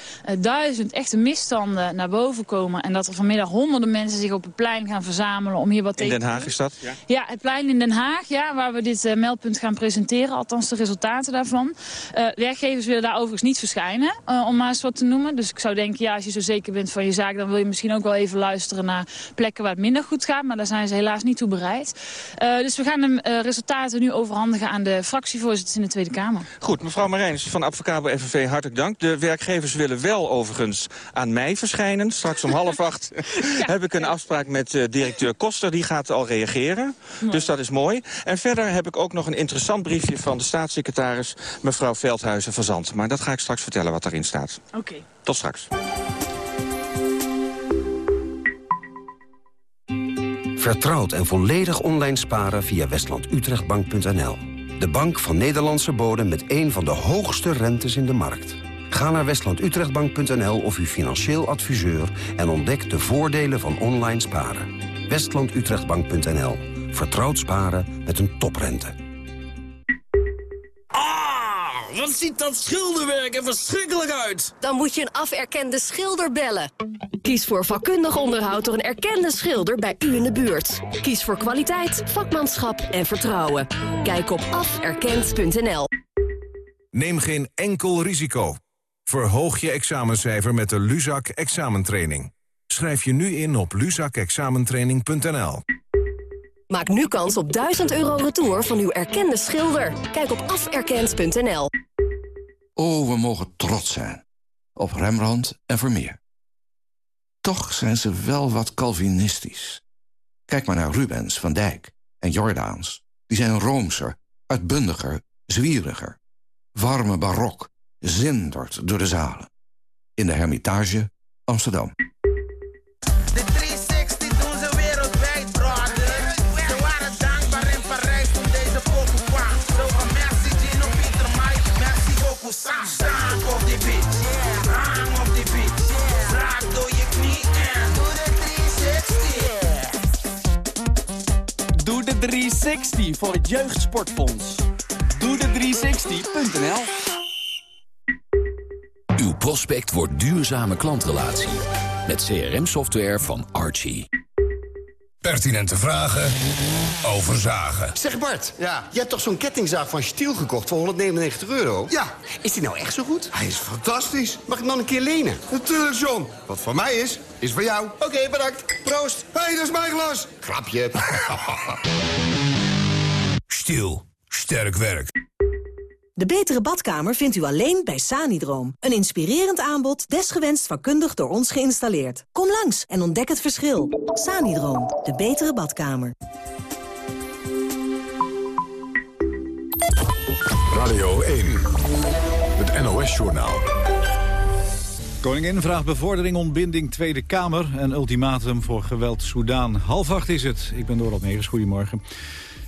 duizend echte misstanden naar boven komen... en dat er vanmiddag honderden mensen zich op het plein gaan verzamelen om hier wat tegen In Den Haag is dat? Ja, ja het plein in Den Haag, ja, waar we dit uh, meldpunt gaan presenteren. Althans de resultaten daarvan. Uh, werkgevers willen daar overigens niet verschijnen, uh, om maar eens wat te noemen. Dus ik zou denken, ja, als je zo zeker bent van je zaak... dan wil je misschien ook wel even luisteren naar plekken waar het minder goed gaat. Maar daar zijn ze helaas niet toe bereid. dus we gaan de resultaten nu overhandigen aan de fractievoorzitters in de Tweede Kamer. Goed, mevrouw Marijns van Advocabo FNV, hartelijk dank. De werkgevers willen wel overigens aan mij verschijnen. Straks om half acht ja, heb ik een afspraak met uh, directeur Koster. Die gaat al reageren. Dus dat is mooi. En verder heb ik ook nog een interessant briefje van de staatssecretaris... mevrouw Veldhuizen van Zand. Maar dat ga ik straks vertellen wat daarin staat. Oké. Okay. Tot straks. Vertrouwd en volledig online sparen via westlandutrechtbank.nl. De bank van Nederlandse bodem met een van de hoogste rentes in de markt. Ga naar westlandutrechtbank.nl of uw financieel adviseur... en ontdek de voordelen van online sparen. westlandutrechtbank.nl. Vertrouwd sparen met een toprente. Ah, wat ziet dat schilderwerk er verschrikkelijk uit. Dan moet je een aferkende schilder bellen. Kies voor vakkundig onderhoud door een erkende schilder bij u in de buurt. Kies voor kwaliteit, vakmanschap en vertrouwen. Kijk op aferkend.nl. Neem geen enkel risico. Verhoog je examencijfer met de Luzak examentraining. Schrijf je nu in op luzakexamentraining.nl. Maak nu kans op 1000 euro retour van uw erkende schilder. Kijk op aferkend.nl. Oh, we mogen trots zijn. Op Rembrandt en Vermeer. Toch zijn ze wel wat Calvinistisch. Kijk maar naar Rubens, Van Dijk en Jordaans. Die zijn roomser, uitbundiger, zwieriger. Warme barok zindert door de zalen. In de Hermitage, Amsterdam. De 360 doen ze wereldwijd, brother. We waren dankbaar in Parijs toen deze pokoe kwam. Zo van merci Gino, Pieter, Mike, merci beaucoup Sam. Zang op die beat, yeah. op die beat. Yeah. Door je knie doe de 360. Doe de 360 voor het Jeugdsportfonds. Doe de 360.nl uw prospect wordt duurzame klantrelatie. Met CRM-software van Archie. Pertinente vragen over zagen. Zeg Bart, ja. je hebt toch zo'n kettingzaag van Stiel gekocht voor 199 euro? Ja. Is die nou echt zo goed? Hij is fantastisch. Mag ik hem dan een keer lenen? Natuurlijk, John. Wat voor mij is, is voor jou. Oké, bedankt. Proost. Hé, hey, dat is mijn glas. Grapje. Stiel. Sterk werk. De betere badkamer vindt u alleen bij Sanidroom. Een inspirerend aanbod, desgewenst vakkundig door ons geïnstalleerd. Kom langs en ontdek het verschil. Sanidroom, de betere badkamer. Radio 1, het NOS-journaal. Koningin vraagt bevordering ontbinding Tweede Kamer... en ultimatum voor geweld Soudaan. Half acht is het. Ik ben Dorot Negers. Goedemorgen.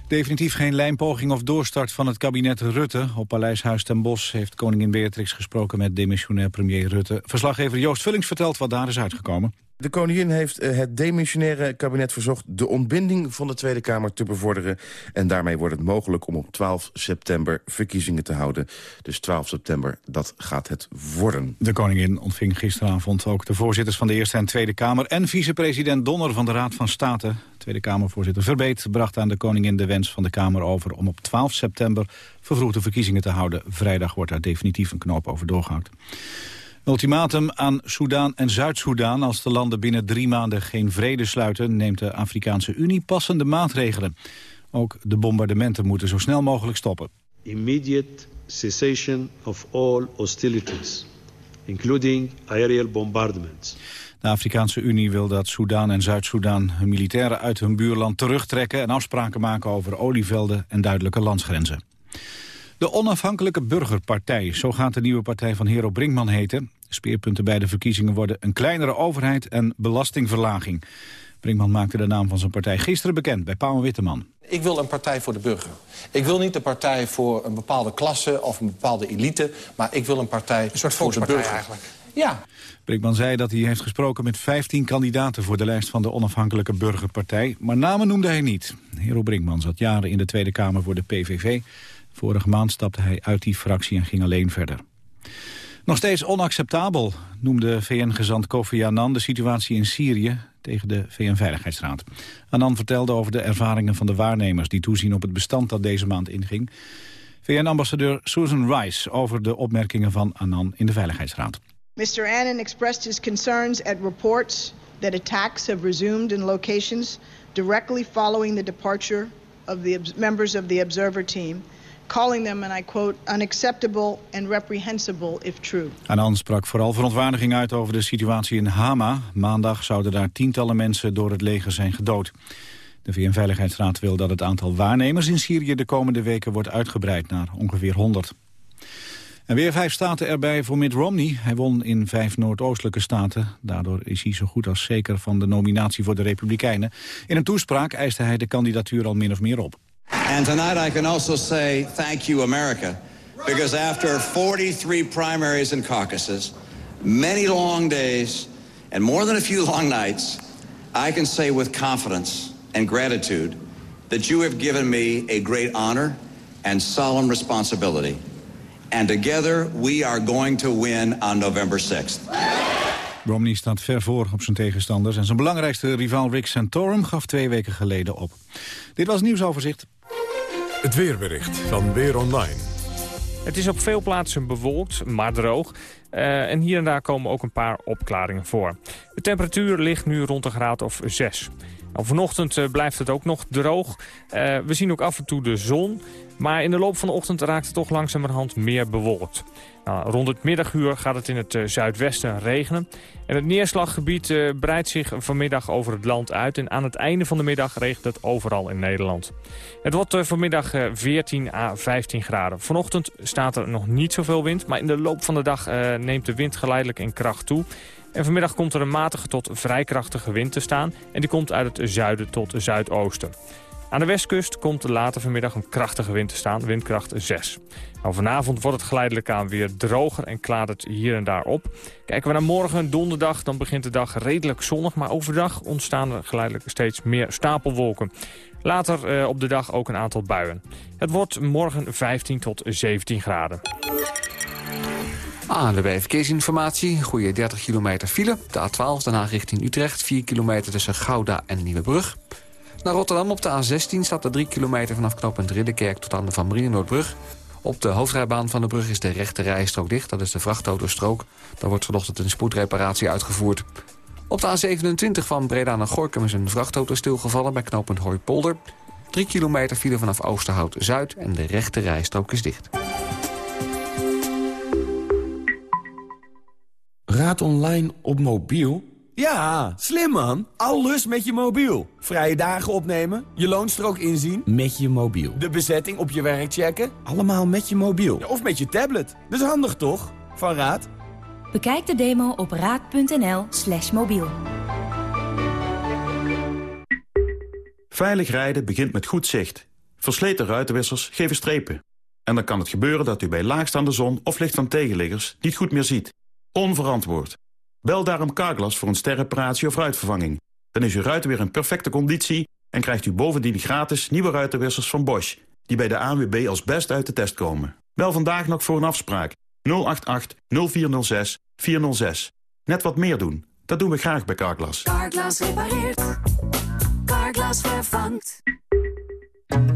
Definitief geen lijnpoging of doorstart van het kabinet Rutte. Op Paleishuis ten Bosch heeft koningin Beatrix gesproken met demissionair premier Rutte. Verslaggever Joost Vullings vertelt wat daar is uitgekomen. De koningin heeft eh, het demissionaire kabinet verzocht... de ontbinding van de Tweede Kamer te bevorderen. En daarmee wordt het mogelijk om op 12 september verkiezingen te houden. Dus 12 september, dat gaat het worden. De koningin ontving gisteravond ook de voorzitters van de Eerste en Tweede Kamer... en vicepresident Donner van de Raad van State. Tweede Kamervoorzitter Verbeet bracht aan de koningin de wens van de Kamer over... om op 12 september vervroegde verkiezingen te houden. Vrijdag wordt daar definitief een knoop over doorgehakt. Ultimatum aan Soedan en Zuid-Soedan. Als de landen binnen drie maanden geen vrede sluiten... neemt de Afrikaanse Unie passende maatregelen. Ook de bombardementen moeten zo snel mogelijk stoppen. Immediate cessation of all hostilities, including aerial bombardments. De Afrikaanse Unie wil dat Soedan en Zuid-Soedan hun militairen uit hun buurland terugtrekken... en afspraken maken over olievelden en duidelijke landsgrenzen. De onafhankelijke burgerpartij, zo gaat de nieuwe partij van Hero Brinkman heten. Speerpunten bij de verkiezingen worden een kleinere overheid en belastingverlaging. Brinkman maakte de naam van zijn partij gisteren bekend bij Paul Witteman. Ik wil een partij voor de burger. Ik wil niet een partij voor een bepaalde klasse of een bepaalde elite... maar ik wil een partij een soort voor de burger. eigenlijk. Ja. Brinkman zei dat hij heeft gesproken met 15 kandidaten... voor de lijst van de onafhankelijke burgerpartij, maar namen noemde hij niet. Hero Brinkman zat jaren in de Tweede Kamer voor de PVV... Vorige maand stapte hij uit die fractie en ging alleen verder. Nog steeds onacceptabel, noemde VN-gezant Kofi Annan de situatie in Syrië tegen de VN-veiligheidsraad. Annan vertelde over de ervaringen van de waarnemers die toezien op het bestand dat deze maand inging. VN-ambassadeur Susan Rice over de opmerkingen van Annan in de Veiligheidsraad. Mr. Annan expressed his concerns at reports that attacks have resumed in locations directly following the departure of the members of the observer team calling them, and I quote, unacceptable and reprehensible if true. Annan sprak vooral verontwaardiging uit over de situatie in Hama. Maandag zouden daar tientallen mensen door het leger zijn gedood. De VN-veiligheidsraad wil dat het aantal waarnemers in Syrië de komende weken wordt uitgebreid naar ongeveer 100. En weer vijf staten erbij voor Mitt Romney. Hij won in vijf noordoostelijke staten. Daardoor is hij zo goed als zeker van de nominatie voor de Republikeinen. In een toespraak eiste hij de kandidatuur al min of meer op. And tonight I can also say thank you, America, because after 43 primaries and caucuses, many long days, and more than a few long nights, I can say with confidence and gratitude that you have given me a great honor and solemn responsibility. And together we are going to win on November 6th. Romney staat ver voor op zijn tegenstanders... en zijn belangrijkste rivaal Rick Santorum gaf twee weken geleden op. Dit was het nieuwsoverzicht. Het weerbericht van Weer Online. Het is op veel plaatsen bewolkt, maar droog. Uh, en hier en daar komen ook een paar opklaringen voor. De temperatuur ligt nu rond een graad of 6. Nou, vanochtend uh, blijft het ook nog droog. Uh, we zien ook af en toe de zon. Maar in de loop van de ochtend raakt het toch langzamerhand meer bewolkt. Nou, rond het middaguur gaat het in het uh, zuidwesten regenen. En het neerslaggebied breidt zich vanmiddag over het land uit. En aan het einde van de middag regent het overal in Nederland. Het wordt vanmiddag 14 à 15 graden. Vanochtend staat er nog niet zoveel wind. Maar in de loop van de dag neemt de wind geleidelijk in kracht toe. En vanmiddag komt er een matige tot vrij krachtige wind te staan. En die komt uit het zuiden tot zuidoosten. Aan de westkust komt later vanmiddag een krachtige wind te staan, windkracht 6. Nou, vanavond wordt het geleidelijk aan weer droger en klaart het hier en daar op. Kijken we naar morgen, donderdag, dan begint de dag redelijk zonnig... maar overdag ontstaan er geleidelijk steeds meer stapelwolken. Later eh, op de dag ook een aantal buien. Het wordt morgen 15 tot 17 graden. Ah, de Verkeersinformatie. Goede 30 kilometer file. De A12 daarna richting Utrecht. 4 kilometer tussen Gouda en Nieuwebrug. Naar Rotterdam op de A16 staat er 3 kilometer vanaf knooppunt Ridderkerk tot aan de Van Brienenoordbrug. Op de hoofdrijbaan van de brug is de rechte rijstrook dicht. Dat is de vrachtauto's-strook. Daar wordt vanochtend een spoedreparatie uitgevoerd. Op de A27 van Breda naar Gorkum is een vrachtauto stilgevallen bij knooppunt Hooipolder. 3 kilometer file vanaf Oosterhout-Zuid en de rechte rijstrook is dicht. Raad online op mobiel? Ja, slim man. Alles met je mobiel. Vrije dagen opnemen, je loonstrook inzien. Met je mobiel. De bezetting op je werk checken. Allemaal met je mobiel. of met je tablet. Dat is handig toch? Van Raad. Bekijk de demo op raad.nl slash mobiel. Veilig rijden begint met goed zicht. Versleten ruitenwissers geven strepen. En dan kan het gebeuren dat u bij laagstaande zon of licht van tegenliggers niet goed meer ziet. Onverantwoord. Bel daarom Carglass voor een sterreparatie of ruitvervanging. Dan is uw ruit weer in perfecte conditie en krijgt u bovendien gratis nieuwe ruitenwissers van Bosch... die bij de ANWB als best uit de test komen. Bel vandaag nog voor een afspraak. 088 0406 406. Net wat meer doen. Dat doen we graag bij Carglass. Carglass repareert. Carglass vervangt.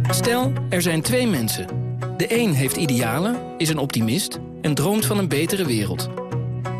Stel, er zijn twee mensen. De een heeft idealen, is een optimist en droomt van een betere wereld.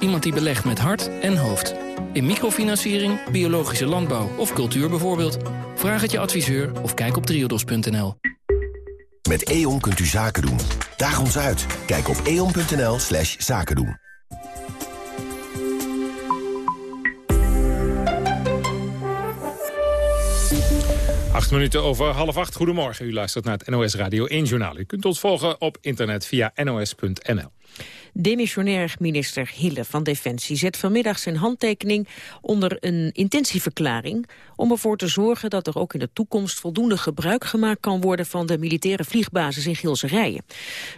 Iemand die belegt met hart en hoofd. In microfinanciering, biologische landbouw of cultuur bijvoorbeeld. Vraag het je adviseur of kijk op triodos.nl. Met E.ON kunt u zaken doen. Daag ons uit. Kijk op eon.nl slash zaken doen. Acht minuten over half acht. Goedemorgen. U luistert naar het NOS Radio 1 Journaal. U kunt ons volgen op internet via nos.nl. Demissionair minister Hille van Defensie zet vanmiddag zijn handtekening onder een intentieverklaring om ervoor te zorgen dat er ook in de toekomst voldoende gebruik gemaakt kan worden van de militaire vliegbasis in Gilse Rijen.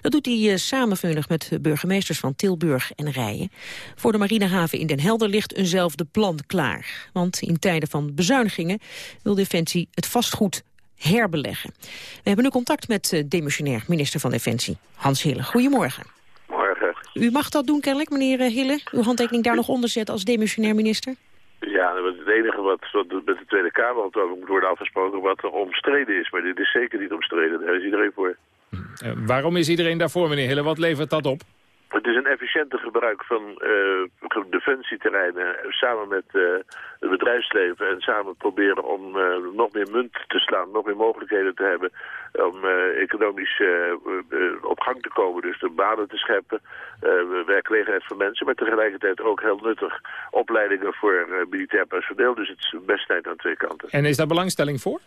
Dat doet hij uh, samen met burgemeesters van Tilburg en Rijen. Voor de marinehaven in Den Helder ligt eenzelfde plan klaar. Want in tijden van bezuinigingen wil Defensie het vastgoed herbeleggen. We hebben nu contact met uh, demissionair minister van Defensie, Hans Hille. Goedemorgen. U mag dat doen kennelijk, meneer eh, Hille. Uw handtekening daar nog onder zetten als demissionair minister? Ja, dat is het enige wat, wat met de Tweede Kamer moet worden afgesproken... wat er omstreden is. Maar dit is zeker niet omstreden. Daar is iedereen voor. Uh, waarom is iedereen daarvoor, meneer Hille? Wat levert dat op? Het is een efficiënter gebruik van uh, defensieterreinen samen met uh, het bedrijfsleven en samen proberen om nog meer munt te slaan, nog meer mogelijkheden te hebben om economisch op gang te komen. Dus de banen te scheppen, werkgelegenheid voor mensen, maar tegelijkertijd ook heel nuttig opleidingen voor militair personeel. Dus het is best tijd aan twee kanten. En is daar belangstelling voor?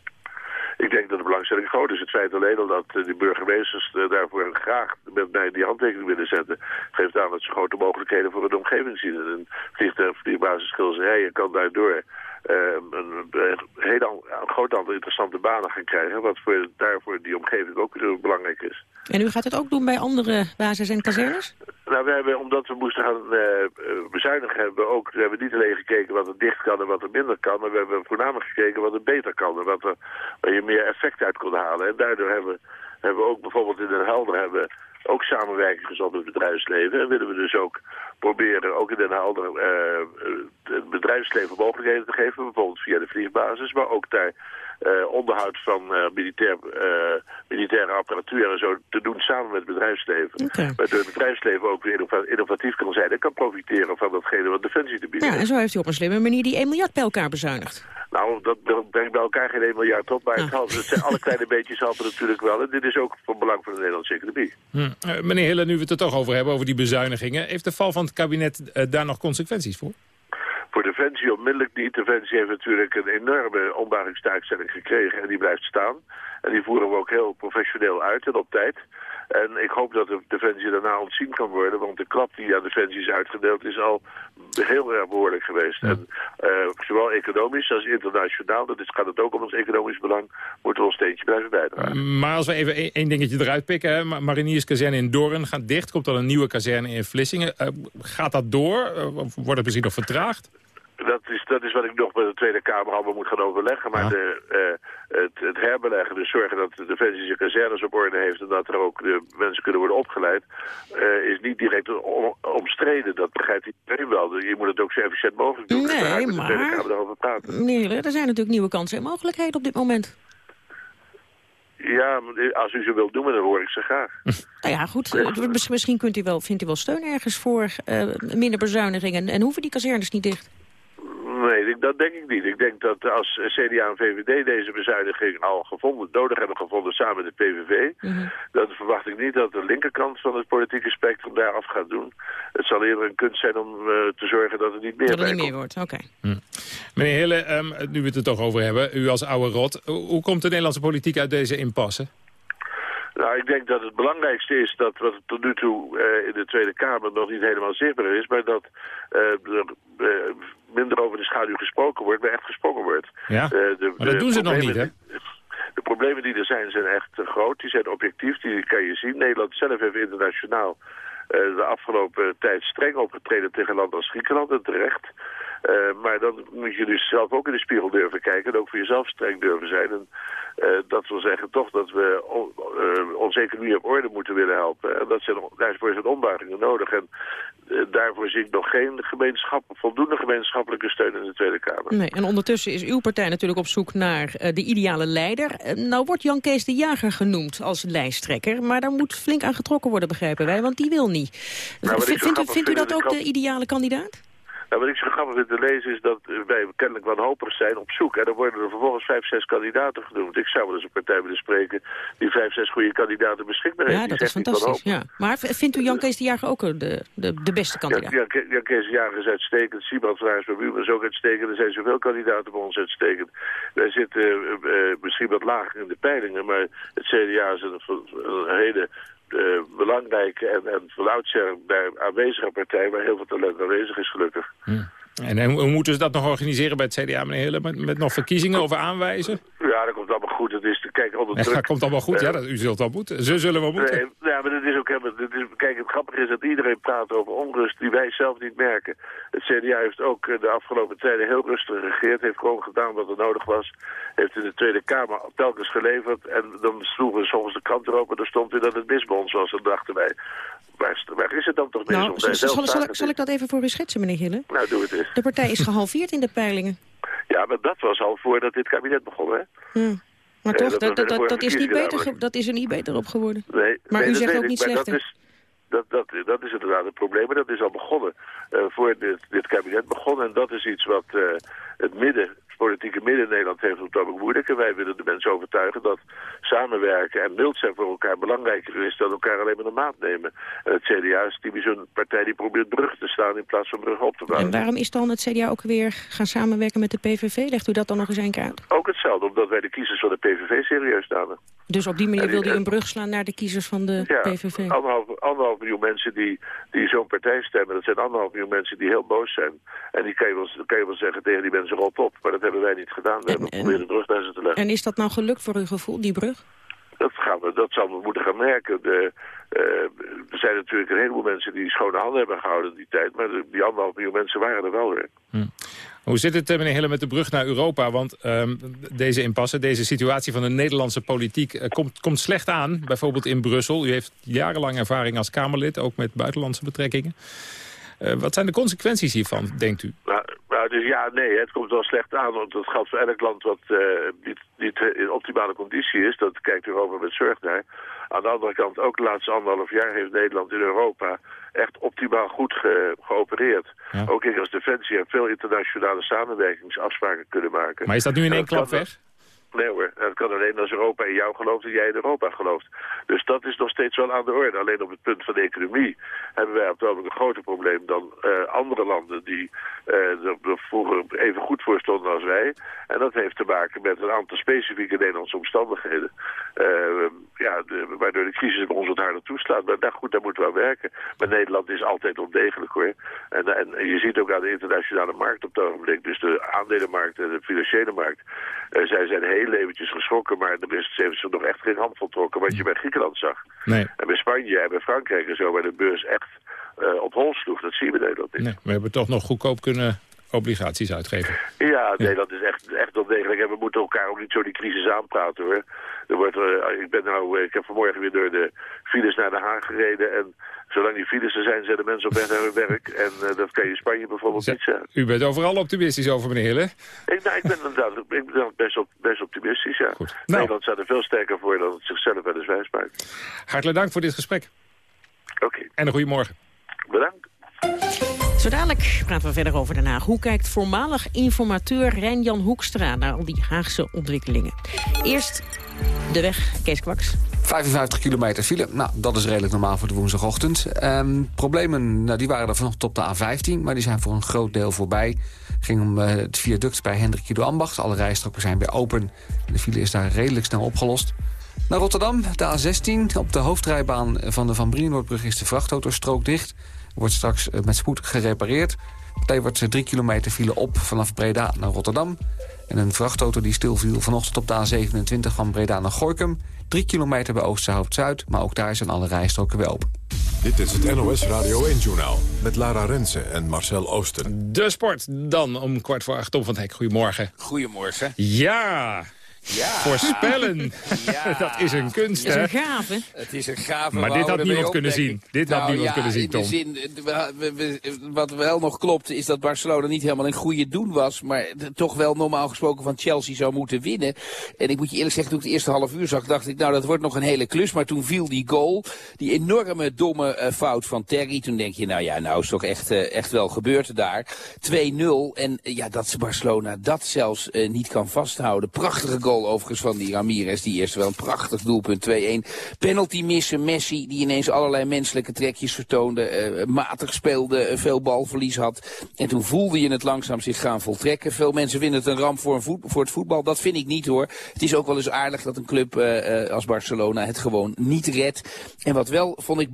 Ik denk dat de belangstelling groot is. Het feit alleen al dat de burgemeesters daarvoor graag met mij die handtekening willen zetten... geeft aan dat ze grote mogelijkheden voor de omgeving zien. En een vliegtuig, vliegbasis Schilzerijen kan daardoor een, een, heel een groot aantal interessante banen gaan krijgen... wat voor, daarvoor die omgeving ook weer belangrijk is. En u gaat het ook doen bij andere bases en kazernes? Nou, we hebben, omdat we moesten gaan uh, bezuinigen, hebben we ook we hebben niet alleen gekeken wat er dicht kan en wat er minder kan, maar we hebben voornamelijk gekeken wat er beter kan en wat er, waar je meer effect uit kon halen. En daardoor hebben, hebben we ook bijvoorbeeld in Den Helder hebben, ook samenwerking gezocht met het bedrijfsleven. En willen we dus ook proberen, ook in Den Helder, uh, het bedrijfsleven mogelijkheden te geven. Bijvoorbeeld via de vliegbasis, maar ook daar uh, onderhoud van uh, militair, uh, militaire apparatuur en zo te doen samen met het bedrijfsleven. Okay. Waardoor het bedrijfsleven ook weer innovatief kan zijn en kan profiteren van datgene wat Defensie te bieden Ja, en zo heeft u op een slimme manier die 1 miljard bij elkaar bezuinigd. Nou, dat brengt bij elkaar geen 1 miljard op, maar het, het zijn alle kleine beetjes helpen natuurlijk wel. En dit is ook van belang voor de Nederlandse economie. Hm. meneer Hille, nu we het er toch over hebben, over die bezuinigingen, heeft de val van het kabinet daar nog consequenties voor? Voor Defensie onmiddellijk niet. Defensie heeft natuurlijk een enorme ombuigingstaakstelling gekregen en die blijft staan. En die voeren we ook heel professioneel uit en op tijd. En ik hoop dat de Defensie daarna ontzien kan worden, want de klap die aan Defensie is uitgedeeld is al heel erg behoorlijk geweest. En uh, zowel economisch als internationaal, dat is, gaat het ook om ons economisch belang, moeten we ons steentje blijven bijdragen. Maar als we even één dingetje eruit pikken, hè? Marinierskazerne in Doorn gaat dicht, komt er een nieuwe kazerne in Vlissingen. Uh, gaat dat door? Uh, wordt het misschien nog vertraagd? Dat is, dat is wat ik nog met de Tweede Kamer allemaal moet gaan overleggen. Maar de, uh, het, het, herbeleggen, dus zorgen dat de Defensie zijn kazernes op orde heeft... en dat er ook de mensen kunnen worden opgeleid... Uh, is niet direct om, omstreden. Dat begrijpt iedereen wel. Je moet het ook zo efficiënt mogelijk doen. Nee, dus maar... de Tweede Kamer daarover praten. Nee, er zijn natuurlijk nieuwe kansen en mogelijkheden op dit moment. Ja, als u ze wilt doen, dan hoor ik ze graag. Nou ja, goed. Misschien kunt u wel, vindt u wel steun ergens voor uh, minder bezuinigingen. En hoeven die kazernes niet dicht? Nee, dat denk ik niet. Ik denk dat als CDA en VVD deze bezuiniging al gevonden, nodig hebben gevonden samen met de PVV, Mhm. dan verwacht ik niet dat de linkerkant van het politieke spectrum daar af gaat doen. Het zal eerder een kunst zijn om uh, te zorgen dat het niet meer Dat het niet meer wordt, oké. Hm. Meneer Hille, um, nu we het er toch over hebben, u als oude rot, hoe komt de Nederlandse politiek uit deze impasse? Nou, ik denk dat het belangrijkste is dat wat tot nu toe uh, in de Tweede Kamer nog niet helemaal zichtbaar is, maar dat uh, er uh, minder over de schaduw gesproken wordt, maar echt gesproken wordt. Ja, de, maar dat doen ze nog niet, hè? De problemen die er zijn, zijn echt groot. Die zijn objectief, die kan je zien. Nederland zelf heeft internationaal de afgelopen tijd streng opgetreden tegen landen als Griekenland en terecht. Uh, maar dan moet je dus zelf ook in de spiegel durven kijken en ook voor jezelf streng durven zijn. En uh, dat wil zeggen toch dat we uh, onze economie op orde moeten willen helpen. En dat zijn, daarvoor zijn ombuigingen nodig. En daarvoor zie ik nog geen gemeenschap, voldoende gemeenschappelijke steun in de Tweede Kamer. Nee, en ondertussen is uw partij natuurlijk op zoek naar de ideale leider. nou wordt Jan Kees de Jager genoemd als lijsttrekker. Maar daar moet flink aan getrokken worden, begrijpen wij, want die wil niet. Nou, vindt, u, vindt u dat ook de ideale kandidaat? Nou, wat ik zo grappig vind te lezen is dat wij kennelijk wanhopig zijn op zoek. En dan worden er vervolgens vijf, zes kandidaten genoemd. Ik zou wel eens een partij willen spreken die vijf, zes goede kandidaten beschikbaar heeft. Ja, dat is fantastisch. Ja. Maar vindt u Jan Kees de Jager ook de, de, de beste kandidaat? Ja, Jan, Jan Kees de Jager is uitstekend. Simon van Aarsma Buurman is ook uitstekend. Er zijn zoveel kandidaten bij ons uitstekend. Wij zitten uh, uh, misschien wat lager in de peilingen, maar het CDA is een, een hele belangrijke en, en oudsher bij aanwezige partij waar heel veel talent aanwezig is gelukkig. En, en hoe moeten ze dat nog organiseren bij het CDA, meneer Hille? Met, met nog verkiezingen over aanwijzen? Ja, dat komt allemaal goed. Het is, kijk, onder druk. Ja, dat komt allemaal goed. Ja, dat, u zult wel moeten. Ze zullen wel moeten. Nee, ja, maar dat is ook helemaal... Dit is, kijk, het grappige is dat iedereen praat over onrust die wij zelf niet merken. Het CDA heeft ook de afgelopen tijden heel rustig geregeerd. Heeft gewoon gedaan wat er nodig was. Heeft in de Tweede Kamer telkens geleverd. En dan sloegen we soms de krant erop en dan stond er dat het mis bij ons was. En dachten wij, waar, waar is het dan toch mis? Nou, zal, zal, zal, ik, zal ik dat even voor u schetsen, meneer Hille? Nou, doe het eens. De partij is gehalveerd in de peilingen. Ja, maar dat was al voordat dit kabinet begon, hè? Ja. Maar toch, dat, dat, dat, dat, is niet beter dat is er niet beter op geworden. Nee, maar nee, u zegt ook niet slechter. Dat is, dat, dat, is inderdaad het probleem. Maar dat is al begonnen. Uh, voor dit, dit kabinet begonnen. En dat is iets wat uh, het midden, politieke midden in Nederland heeft op het moeilijk. En wij willen de mensen overtuigen dat samenwerken en mild zijn voor elkaar belangrijker is dan elkaar alleen maar de maat nemen. En het CDA is typisch een partij die probeert brug te staan in plaats van brug op te bouwen. En waarom is dan het CDA ook weer gaan samenwerken met de PVV? Legt u dat dan nog eens een keer uit? Ook hetzelfde, omdat wij de kiezers van de PVV serieus namen. Dus op die manier wil u een brug slaan naar de kiezers van de ja, PVV? Anderhalf, anderhalf miljoen mensen die, die zo'n partij stemmen. Dat zijn anderhalf miljoen mensen die heel boos zijn. En die kan je wel, kan je wel zeggen tegen die mensen rot op. Maar dat hebben wij niet gedaan. We en, hebben geprobeerd een brug naar ze te leggen. En is dat nou gelukt voor uw gevoel, die brug? Dat, gaan we, dat zal we moeten gaan merken. De, uh, er zijn natuurlijk een heleboel mensen die schone handen hebben gehouden in die tijd. Maar de, die anderhalf miljoen mensen waren er wel weer. Hm. Hoe zit het, eh, meneer Hille, met de brug naar Europa? Want ehm, deze impasse, deze situatie van de Nederlandse politiek... eh, komt, komt slecht aan, bijvoorbeeld in Brussel. U heeft jarenlang ervaring als Kamerlid, ook met buitenlandse betrekkingen. Eh, wat zijn de consequenties hiervan, denkt u? Nou, nou, dus ja, nee, het komt wel slecht aan, want dat geldt voor elk land wat niet, niet in optimale conditie is. Dat kijkt Europa met zorg naar. Aan de andere kant, ook de laatste anderhalf jaar heeft Nederland in Europa echt optimaal goed ge- geopereerd. Ook ik als Defensie heb veel internationale samenwerkingsafspraken kunnen maken. Maar is dat nu in één klap weg? Nee hoor, dat kan alleen als Europa in jou gelooft en jij in Europa gelooft. Dus dat is nog steeds wel aan de orde. Alleen op het punt van de economie hebben op het ogenblik een groter probleem dan eh, andere landen die eh, er er vroeger even goed voor stonden als wij. En dat heeft te maken met een aantal specifieke Nederlandse omstandigheden. Eh, ja, de- waardoor de crisis bij ons wat harder toeslaat. Maar nou goed, daar moeten we aan werken. Maar Nederland is altijd ondegelijk hoor. En, en je ziet ook aan de internationale markt op het ogenblik, dus de aandelenmarkt en de financiële markt, eh, zij zijn heel eventjes geschrokken, maar de is ze nog echt geen hand voltrokken, wat je bij Griekenland zag. Nee. En bij Spanje en bij Frankrijk en zo, waar de beurs echt eh, op hol sloeg, dat zien we Nederland niet. nee. We hebben toch nog goedkoop kunnen obligaties uitgeven. Ja, nee, dat is echt, echt. En we moeten elkaar ook niet zo die crisis aanpraten, hoor. Er wordt, eh, ik, ben nou, eh, ik heb vanmorgen weer door de files naar Den Haag gereden. En zolang die files er zijn, zijn de mensen op weg naar hun werk. En eh, dat kan je in Spanje bijvoorbeeld niet zeggen. U bent overal optimistisch over, meneer Hille. Ik, nou, ik ben inderdaad ik ben best, op, best optimistisch, ja. Nederland staat er veel sterker voor dan het zichzelf wel eens wijs maakt. Hartelijk dank voor dit gesprek. Oké. En een goede morgen. Bedankt. Zo dadelijk praten we verder over Den Haag. Hoe kijkt voormalig informateur Rijn-Jan Hoekstra naar al die Haagse ontwikkelingen? Eerst de weg, Kees Kwaks. 55 kilometer file, nou, dat is redelijk normaal voor de woensdagochtend. Ehm, problemen, nou, die waren er vanochtend op de A15, maar die zijn voor een groot deel voorbij. ging om eh, het viaduct bij Hendrik Ido Ambacht. Alle rijstroken zijn weer open. De file is daar redelijk snel opgelost. Naar Rotterdam, de A16. Op de hoofdrijbaan van de Van Brienoordbrug is de vrachtautostrook dicht. Wordt straks eh, met spoed gerepareerd. De partij wordt eh, drie kilometer file op vanaf Breda naar Rotterdam. En een vrachtauto die stilviel vanochtend op de A27 van Breda naar Gorkum. Drie kilometer bij Oosterhout-Zuid, maar ook daar zijn alle rijstroken weer open. Dit is het NOS Radio 1-journaal met Lara Rensen en Marcel Ooster. De sport dan om kwart voor acht. Tom van Hek, goedemorgen. Goedemorgen. Ja, Ja. voorspellen. Ja. dat is een kunst, Dat is hè? een gave. Het is een gave. Maar dit had niemand kunnen zien. Dit had Nou niemand ja, kunnen zien, in de Tom. zin, we- we- we- wat wel nog klopt, is dat Barcelona niet helemaal een goede doen was. Maar toch wel normaal gesproken van Chelsea zou moeten winnen. En ik moet je eerlijk zeggen, toen ik het eerste half uur zag, dacht ik, nou dat wordt nog een hele klus. Maar toen viel die goal, die enorme domme eh, fout van Terry. Toen denk je, nou ja, nou is toch echt, eh, echt wel gebeurd daar. 2-0. En eh, ja, dat Barcelona dat zelfs eh, niet kan vasthouden. Prachtige goal overigens van die Ramirez. Die eerste wel een prachtig doelpunt. 2-1. Penalty missen. Messi die ineens allerlei menselijke trekjes vertoonde. eh, matig speelde. eh, veel balverlies had. En toen voelde je het langzaam zich gaan voltrekken. Veel mensen vinden het een ramp voor, een voet, voor het voetbal. Dat vind ik niet hoor. Het is ook wel eens aardig dat een club eh, als Barcelona het gewoon niet redt. En wat wel vond ik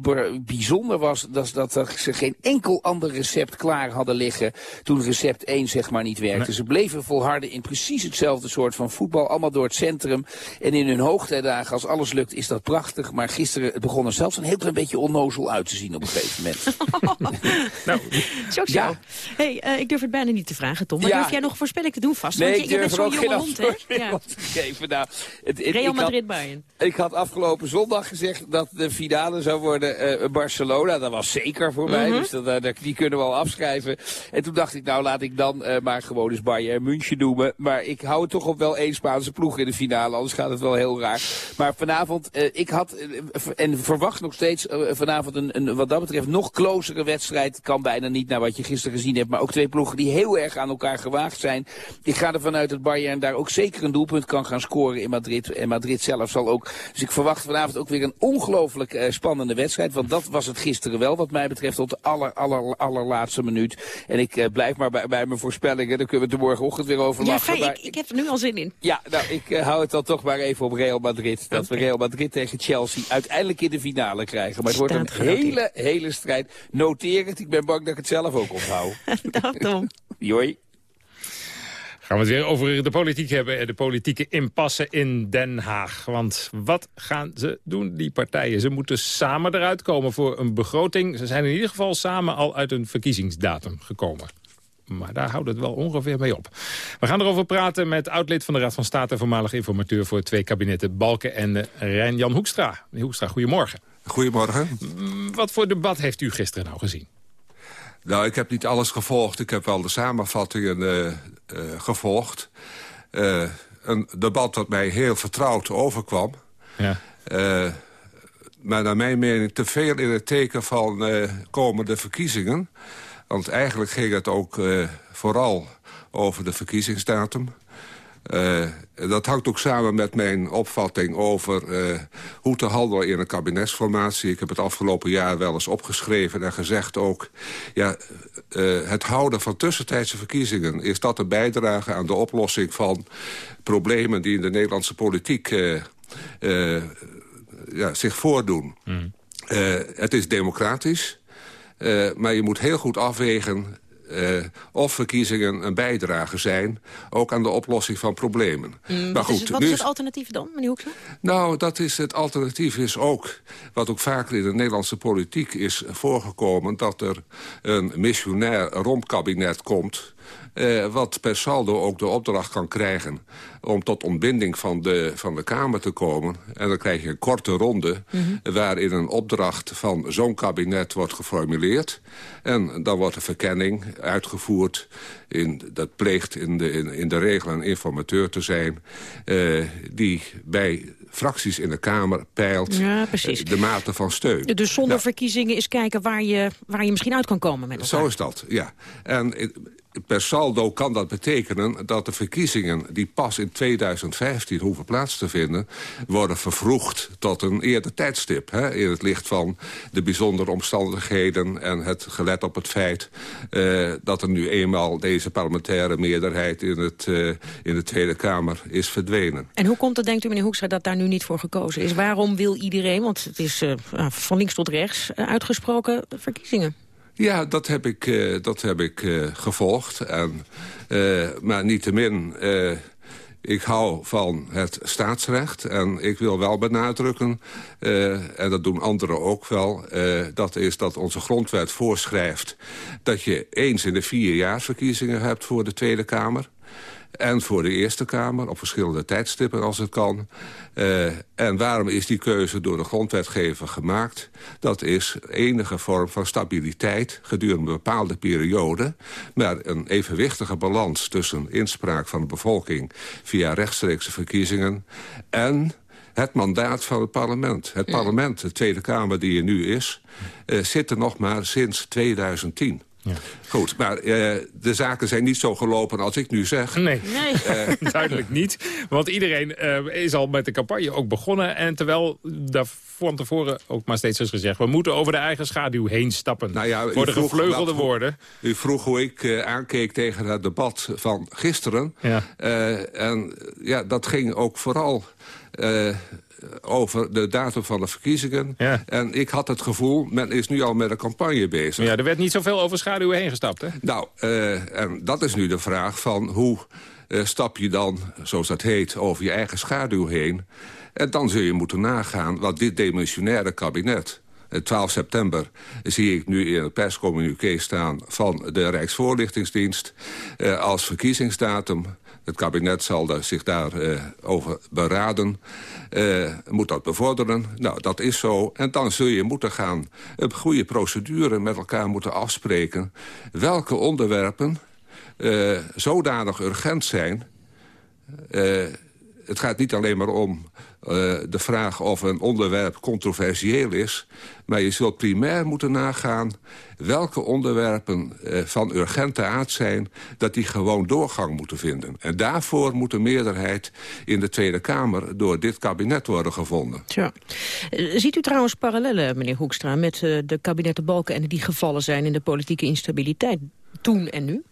bijzonder was, dat, dat ze geen enkel ander recept klaar hadden liggen toen recept 1 zeg maar niet werkte. Ze bleven volharden in precies hetzelfde soort van voetbal, allemaal door het centrum. En in hun hoogtijdagen, als alles lukt, is dat prachtig. Maar gisteren het begon er zelfs een heel klein beetje onnozel uit te zien op een gegeven moment. Zo zo. Ja. Hey, eh, ik durf het bijna niet te vragen, Tom. Maar Ja. durf jij nog voorspelling te doen vast? Nee, Want ik je, je bent zo'n jonge hond, hè? Ja. geven. Nou, het, het- Real ik had- Madrid Bayern. Ik had afgelopen zondag gezegd dat de finale zou worden eh, Barcelona. Dat was zeker voor mij, Mhm. dus dat, eh, dat- die kunnen we al afschrijven. En toen dacht ik, nou laat ik dan eh, maar gewoon eens Bayern München noemen. Maar ik hou het toch op wel één Spaanse ploeg in de finale, anders gaat het wel heel raar. Maar vanavond, eh, ik had eh, en verwacht nog steeds eh, vanavond een, een wat dat betreft nog closere wedstrijd. Kan bijna niet naar wat je gisteren gezien hebt, maar ook twee ploegen die heel erg aan elkaar gewaagd zijn. Ik ga ervan uit dat Bayern daar ook zeker een doelpunt kan gaan scoren in Madrid. En Madrid zelf zal ook. Dus ik verwacht vanavond ook weer een ongelooflijk eh, spannende wedstrijd. Want dat was het gisteren wel, wat mij betreft, tot de aller, aller, allerlaatste minuut. En ik eh, blijf maar bij, bij mijn voorspellingen. Daar kunnen we het er morgenochtend weer over Ja, lachen. fijn. Maar Ik, ik heb er nu al zin in. ja, nou, ik eh, hou het dan toch maar even op Real Madrid. Dat we Real Madrid tegen Chelsea uiteindelijk in de finale krijgen. Maar het wordt een hele, hele strijd. Noteer het, ik ben bang dat ik het zelf ook onthoud. Dag Tom. Joi. Gaan we het weer over de politiek hebben en de politieke impasse in Den Haag. Want wat gaan ze doen, die partijen? Ze moeten samen eruit komen voor een begroting. Ze zijn in ieder geval samen al uit een verkiezingsdatum gekomen. Maar daar houdt het wel ongeveer mee op. We gaan erover praten met oud-lid van de Raad van State... en voormalig informateur voor twee kabinetten Balken en uh, Rijn-Jan Hoekstra. Meneer Hoekstra, goedemorgen. Goedemorgen. Mm, wat voor debat heeft u gisteren nou gezien? Nou, ik heb niet alles gevolgd. Ik heb wel de samenvattingen uh, uh, gevolgd. Uh, een debat dat mij heel vertrouwd overkwam. Ja. maar naar mijn mening te veel in het teken van komende verkiezingen. Want eigenlijk ging het ook vooral over de verkiezingsdatum. Uh, dat hangt ook samen met mijn opvatting over uh, hoe te handelen in een kabinetsformatie. Ik heb het afgelopen jaar wel eens opgeschreven en gezegd ook... Ja, uh, het houden van tussentijdse verkiezingen... is dat een bijdrage aan de oplossing van problemen... die in de Nederlandse politiek ja, zich voordoen. Mm. het is democratisch, maar je moet heel goed afwegen uh, of verkiezingen een bijdrage zijn... ook aan de oplossing van problemen. Mm, maar goed, is, wat is het alternatief dan, meneer Hoekstra? Nou, dat is, het alternatief is ook, wat ook vaker in de Nederlandse politiek is voorgekomen... dat er een missionair rondkabinet komt... Uh, wat per saldo ook de opdracht kan krijgen om tot ontbinding van de, van de Kamer te komen. En dan krijg je een korte ronde mm waarin een opdracht van zo'n kabinet wordt geformuleerd. En dan wordt de verkenning uitgevoerd. In, dat pleegt in de, in, in de regel een informateur te zijn... Uh, die bij fracties in de Kamer peilt ja, uh, de mate van steun. Dus zonder nou, verkiezingen is kijken waar je, waar je misschien uit kan komen met elkaar. Zo is dat, ja. En per saldo kan dat betekenen dat de verkiezingen... die pas in 2015 hoeven plaats te vinden... worden vervroegd tot een eerder tijdstip. Hè, in het licht van de bijzondere omstandigheden... en het gelet op het feit uh, dat er nu eenmaal deze parlementaire meerderheid... in, het, uh, in de Tweede Kamer is verdwenen. En hoe komt het, denkt u, meneer Hoekstra, dat daar nu niet voor gekozen is? Waarom wil iedereen, want het is uh, van links tot rechts... uitgesproken verkiezingen? Ja, dat heb ik, uh, dat heb ik uh, gevolgd. En, uh, maar niettemin, ik hou van het staatsrecht. En ik wil wel benadrukken, en dat doen anderen ook wel... dat is dat onze grondwet voorschrijft... dat je eens in de vier jaar verkiezingen hebt voor de Tweede Kamer en voor de Eerste Kamer op verschillende tijdstippen als het kan. Uh, en waarom is die keuze door de grondwetgever gemaakt? Dat is enige vorm van stabiliteit gedurende een bepaalde periode... maar een evenwichtige balans tussen inspraak van de bevolking... via rechtstreekse verkiezingen en het mandaat van het parlement. Het parlement, de Tweede Kamer die er nu is, uh, zit er nog maar sinds 2010. Ja. Goed, maar uh, de zaken zijn niet zo gelopen als ik nu zeg. Nee, nee. Uh, duidelijk niet. Want iedereen uh, is al met de campagne ook begonnen. En terwijl daar van tevoren ook maar steeds is gezegd... we moeten over de eigen schaduw heen stappen. Nou ja, voor de gevleugelde woorden. U vroeg hoe ik aankeek tegen het debat van gisteren. Ja. en ja, dat ging ook vooral over de datum van de verkiezingen. En ik had het gevoel, men is nu al met een campagne bezig. Ja, er werd niet zoveel over schaduwen heen gestapt, hè? Nou, uh, en dat is nu de vraag van hoe uh, stap je dan, zoals dat heet, over je eigen schaduw heen. En dan zul je moeten nagaan wat dit demissionaire kabinet... 12 september zie ik nu in het perscommuniqué staan van de Rijksvoorlichtingsdienst uh, als verkiezingsdatum. Het kabinet zal zich daarover uh, over beraden. Uh, moet dat bevorderen? Nou, dat is zo. En dan zul je moeten gaan een goede procedure met elkaar moeten afspreken. Welke onderwerpen uh, zodanig urgent zijn... het gaat niet alleen maar om de vraag of een onderwerp controversieel is. Maar je zult primair moeten nagaan welke onderwerpen uh, van urgente aard zijn... dat die gewoon doorgang moeten vinden. En daarvoor moet de meerderheid in de Tweede Kamer... door dit kabinet worden gevonden. Tja. Eh, ziet u trouwens parallellen, meneer Hoekstra... met uh, de kabinetten Balken en die gevallen zijn in de politieke instabiliteit toen en nu?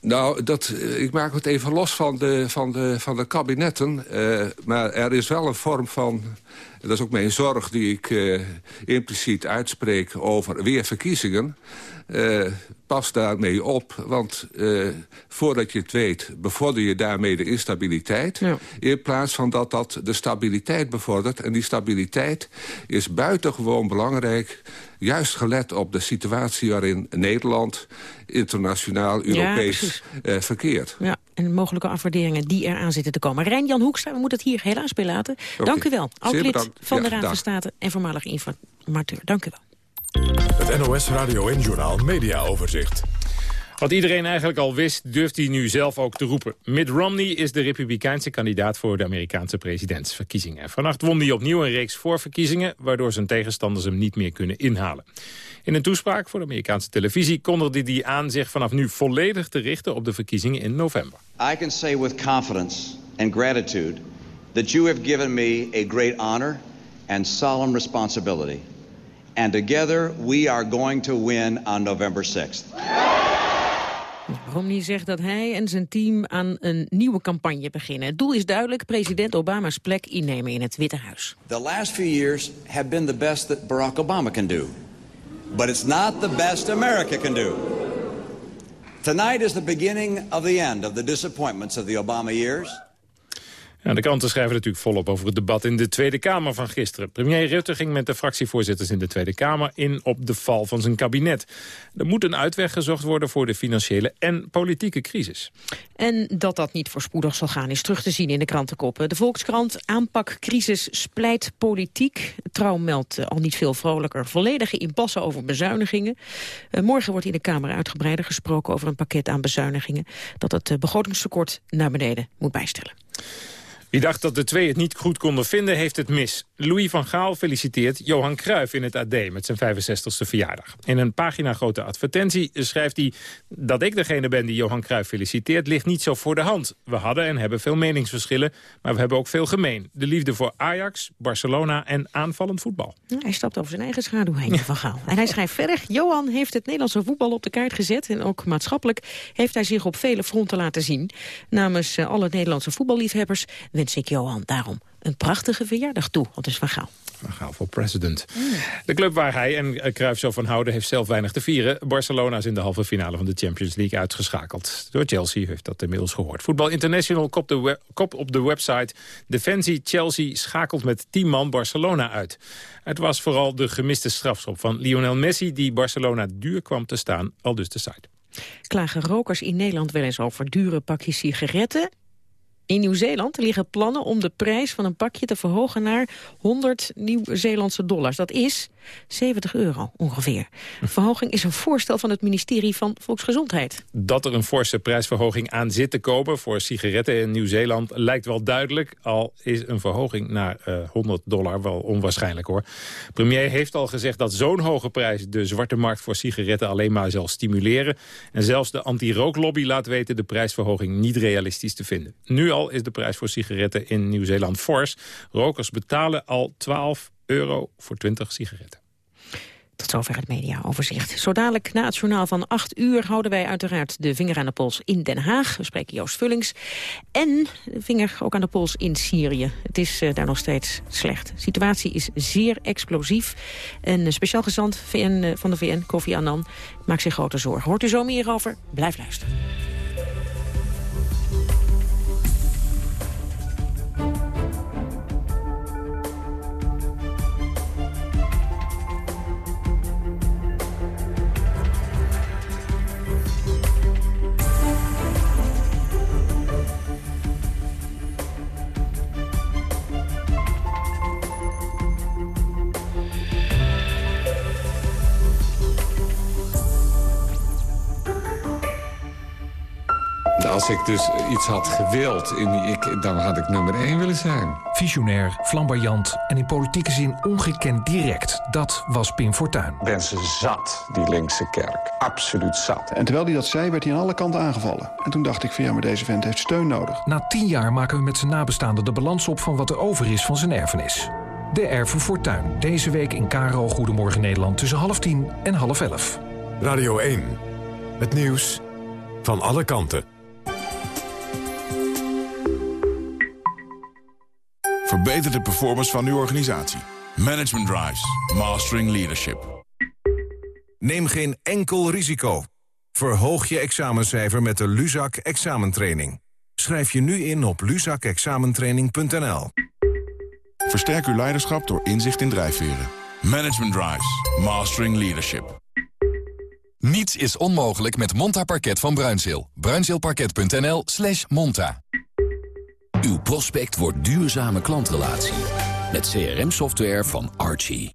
Nou, dat, eh, ik maak het even los van de, van de, van de kabinetten. Uh, maar er is wel een vorm van dat is ook mijn zorg die ik uh, impliciet uitspreek over weer verkiezingen... pas daarmee op, want uh, voordat je het weet... bevorder je daarmee de instabiliteit... Ja. in plaats van dat dat de stabiliteit bevordert. En die stabiliteit is buitengewoon belangrijk... juist gelet op de situatie waarin Nederland... internationaal, Europees ja, verkeert. Ja, en mogelijke afwaarderingen die eraan zitten te komen. Rijn-Jan Hoekstra, we moeten het hier helaas bij laten. Okay. Dank u wel. Oud-lid van de Raad van State en voormalig informateur. Dank u wel. Het NOS Radio en Journaal Media Overzicht. Wat iedereen eigenlijk al wist, durft hij nu zelf ook te roepen. Mitt Romney is de republikeinse kandidaat voor de Amerikaanse presidentsverkiezingen. Vannacht won hij opnieuw een reeks voorverkiezingen... waardoor zijn tegenstanders hem niet meer kunnen inhalen. In een toespraak voor de Amerikaanse televisie kondigde hij aan zich vanaf nu volledig te richten op de verkiezingen in november. I can say with confidence and gratitude that you have given me a great honor and solemn responsibility. And together we are going to win on November 6th. Romney zegt dat hij en zijn team aan een nieuwe campagne beginnen. Het doel is duidelijk, president Obama's plek innemen in het Witte Huis. The last few years have been the best that Barack Obama can do. But it's not the best America can do. Tonight is the beginning of the end of the disappointments of the Obama years. De kranten schrijven natuurlijk volop over het debat in de Tweede Kamer van gisteren. Premier Rutte ging met de fractievoorzitters in de Tweede Kamer in op de val van zijn kabinet. Er moet een uitweg gezocht worden voor de financiële en politieke crisis. En dat dat niet voorspoedig zal gaan is terug te zien in de krantenkoppen. De Volkskrant aanpak crisis splijt politiek. Trouw meldt al niet veel vrolijker volledige impasse over bezuinigingen. Uh, morgen wordt in de Kamer uitgebreider gesproken over een pakket aan bezuinigingen... dat het uh, begrotingstekort naar beneden moet bijstellen. Wie dacht dat de twee het niet goed konden vinden, heeft het mis. Louis van Gaal feliciteert Johan Cruijff in het AD met zijn 65ste verjaardag. In een pagina grote advertentie schrijft hij... dat ik degene ben die Johan Cruijff feliciteert, ligt niet zo voor de hand. We hadden en hebben veel meningsverschillen, maar we hebben ook veel gemeen. De liefde voor Ajax, Barcelona en aanvallend voetbal. Hij stapt over zijn eigen schaduw heen, Van Gaal. En hij schrijft verder, Johan heeft het Nederlandse voetbal op de kaart gezet... en ook maatschappelijk heeft hij zich op vele fronten laten zien. Namens eh, alle Nederlandse voetballiefhebbers wens ik Johan daarom een prachtige verjaardag toe. Wat is Van Gaal. Van Gaal voor president. De club waar hij en Cruijff zo van houden heeft zelf weinig te vieren. Barcelona is in de halve finale van de Champions League uitgeschakeld. Door Chelsea heeft dat inmiddels gehoord. Voetbal International kop, de kop op de website. Defensie Chelsea schakelt met 10 man Barcelona uit. Het was vooral de gemiste strafschop van Lionel Messi... die Barcelona duur kwam te staan, al dus de site. Klagen rokers in Nederland wel eens over dure pakjes sigaretten? In Nieuw-Zeeland liggen plannen om de prijs van een pakje te verhogen naar 100 Nieuw-Zeelandse dollars. Dat is 70 euro ongeveer. Verhoging is een voorstel van het ministerie van Volksgezondheid. Dat er een forse prijsverhoging aan zit te komen voor sigaretten in Nieuw-Zeeland lijkt wel duidelijk. Al is een verhoging naar uh, 100 dollar wel onwaarschijnlijk hoor. Premier heeft al gezegd dat zo'n hoge prijs de zwarte markt voor sigaretten alleen maar zal stimuleren. En zelfs de anti-rooklobby laat weten de prijsverhoging niet realistisch te vinden. Nu al is de prijs voor sigaretten in Nieuw-Zeeland fors. Rokers betalen al 12 euro voor 20 sigaretten. Tot zover het mediaoverzicht. Zo dadelijk na het journaal van 8 uur houden wij uiteraard de vinger aan de pols in Den Haag. We spreken Joost Vullings. En de vinger ook aan de pols in Syrië. Het is uh, daar nog steeds slecht. De situatie is zeer explosief. En speciaal gezant VN, uh, van de VN, Kofi Annan, maakt zich grote zorgen. Hoort u zo meer over? Blijf luisteren. Als ik dus iets had gewild, in, ik, dan had ik nummer één willen zijn. Visionair, flamboyant en in politieke zin ongekend direct. Dat was Pim Fortuyn. Ben ze zat, die linkse kerk. Absoluut zat. En terwijl hij dat zei, werd hij aan alle kanten aangevallen. En toen dacht ik van ja, maar deze vent heeft steun nodig. Na tien jaar maken we met zijn nabestaanden de balans op... van wat er over is van zijn erfenis. De Erven Fortuyn. Deze week in Karo Goedemorgen Nederland tussen half tien en half elf. Radio 1. Het nieuws van alle kanten. Verbeter de performance van uw organisatie. Management Drives. Mastering Leadership. Neem geen enkel risico. Verhoog je examencijfer met de Luzak examentraining. Schrijf je nu in op luzakexamentraining.nl. Versterk uw leiderschap door inzicht in drijfveren. Management Drives. Mastering Leadership. Niets is onmogelijk met Monta Parket van Bruinzeel. Bruinzeelparket.nl slash monta. Uw prospect wordt duurzame klantrelatie. Met CRM-software van Archie.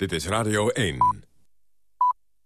Dit is Radio 1.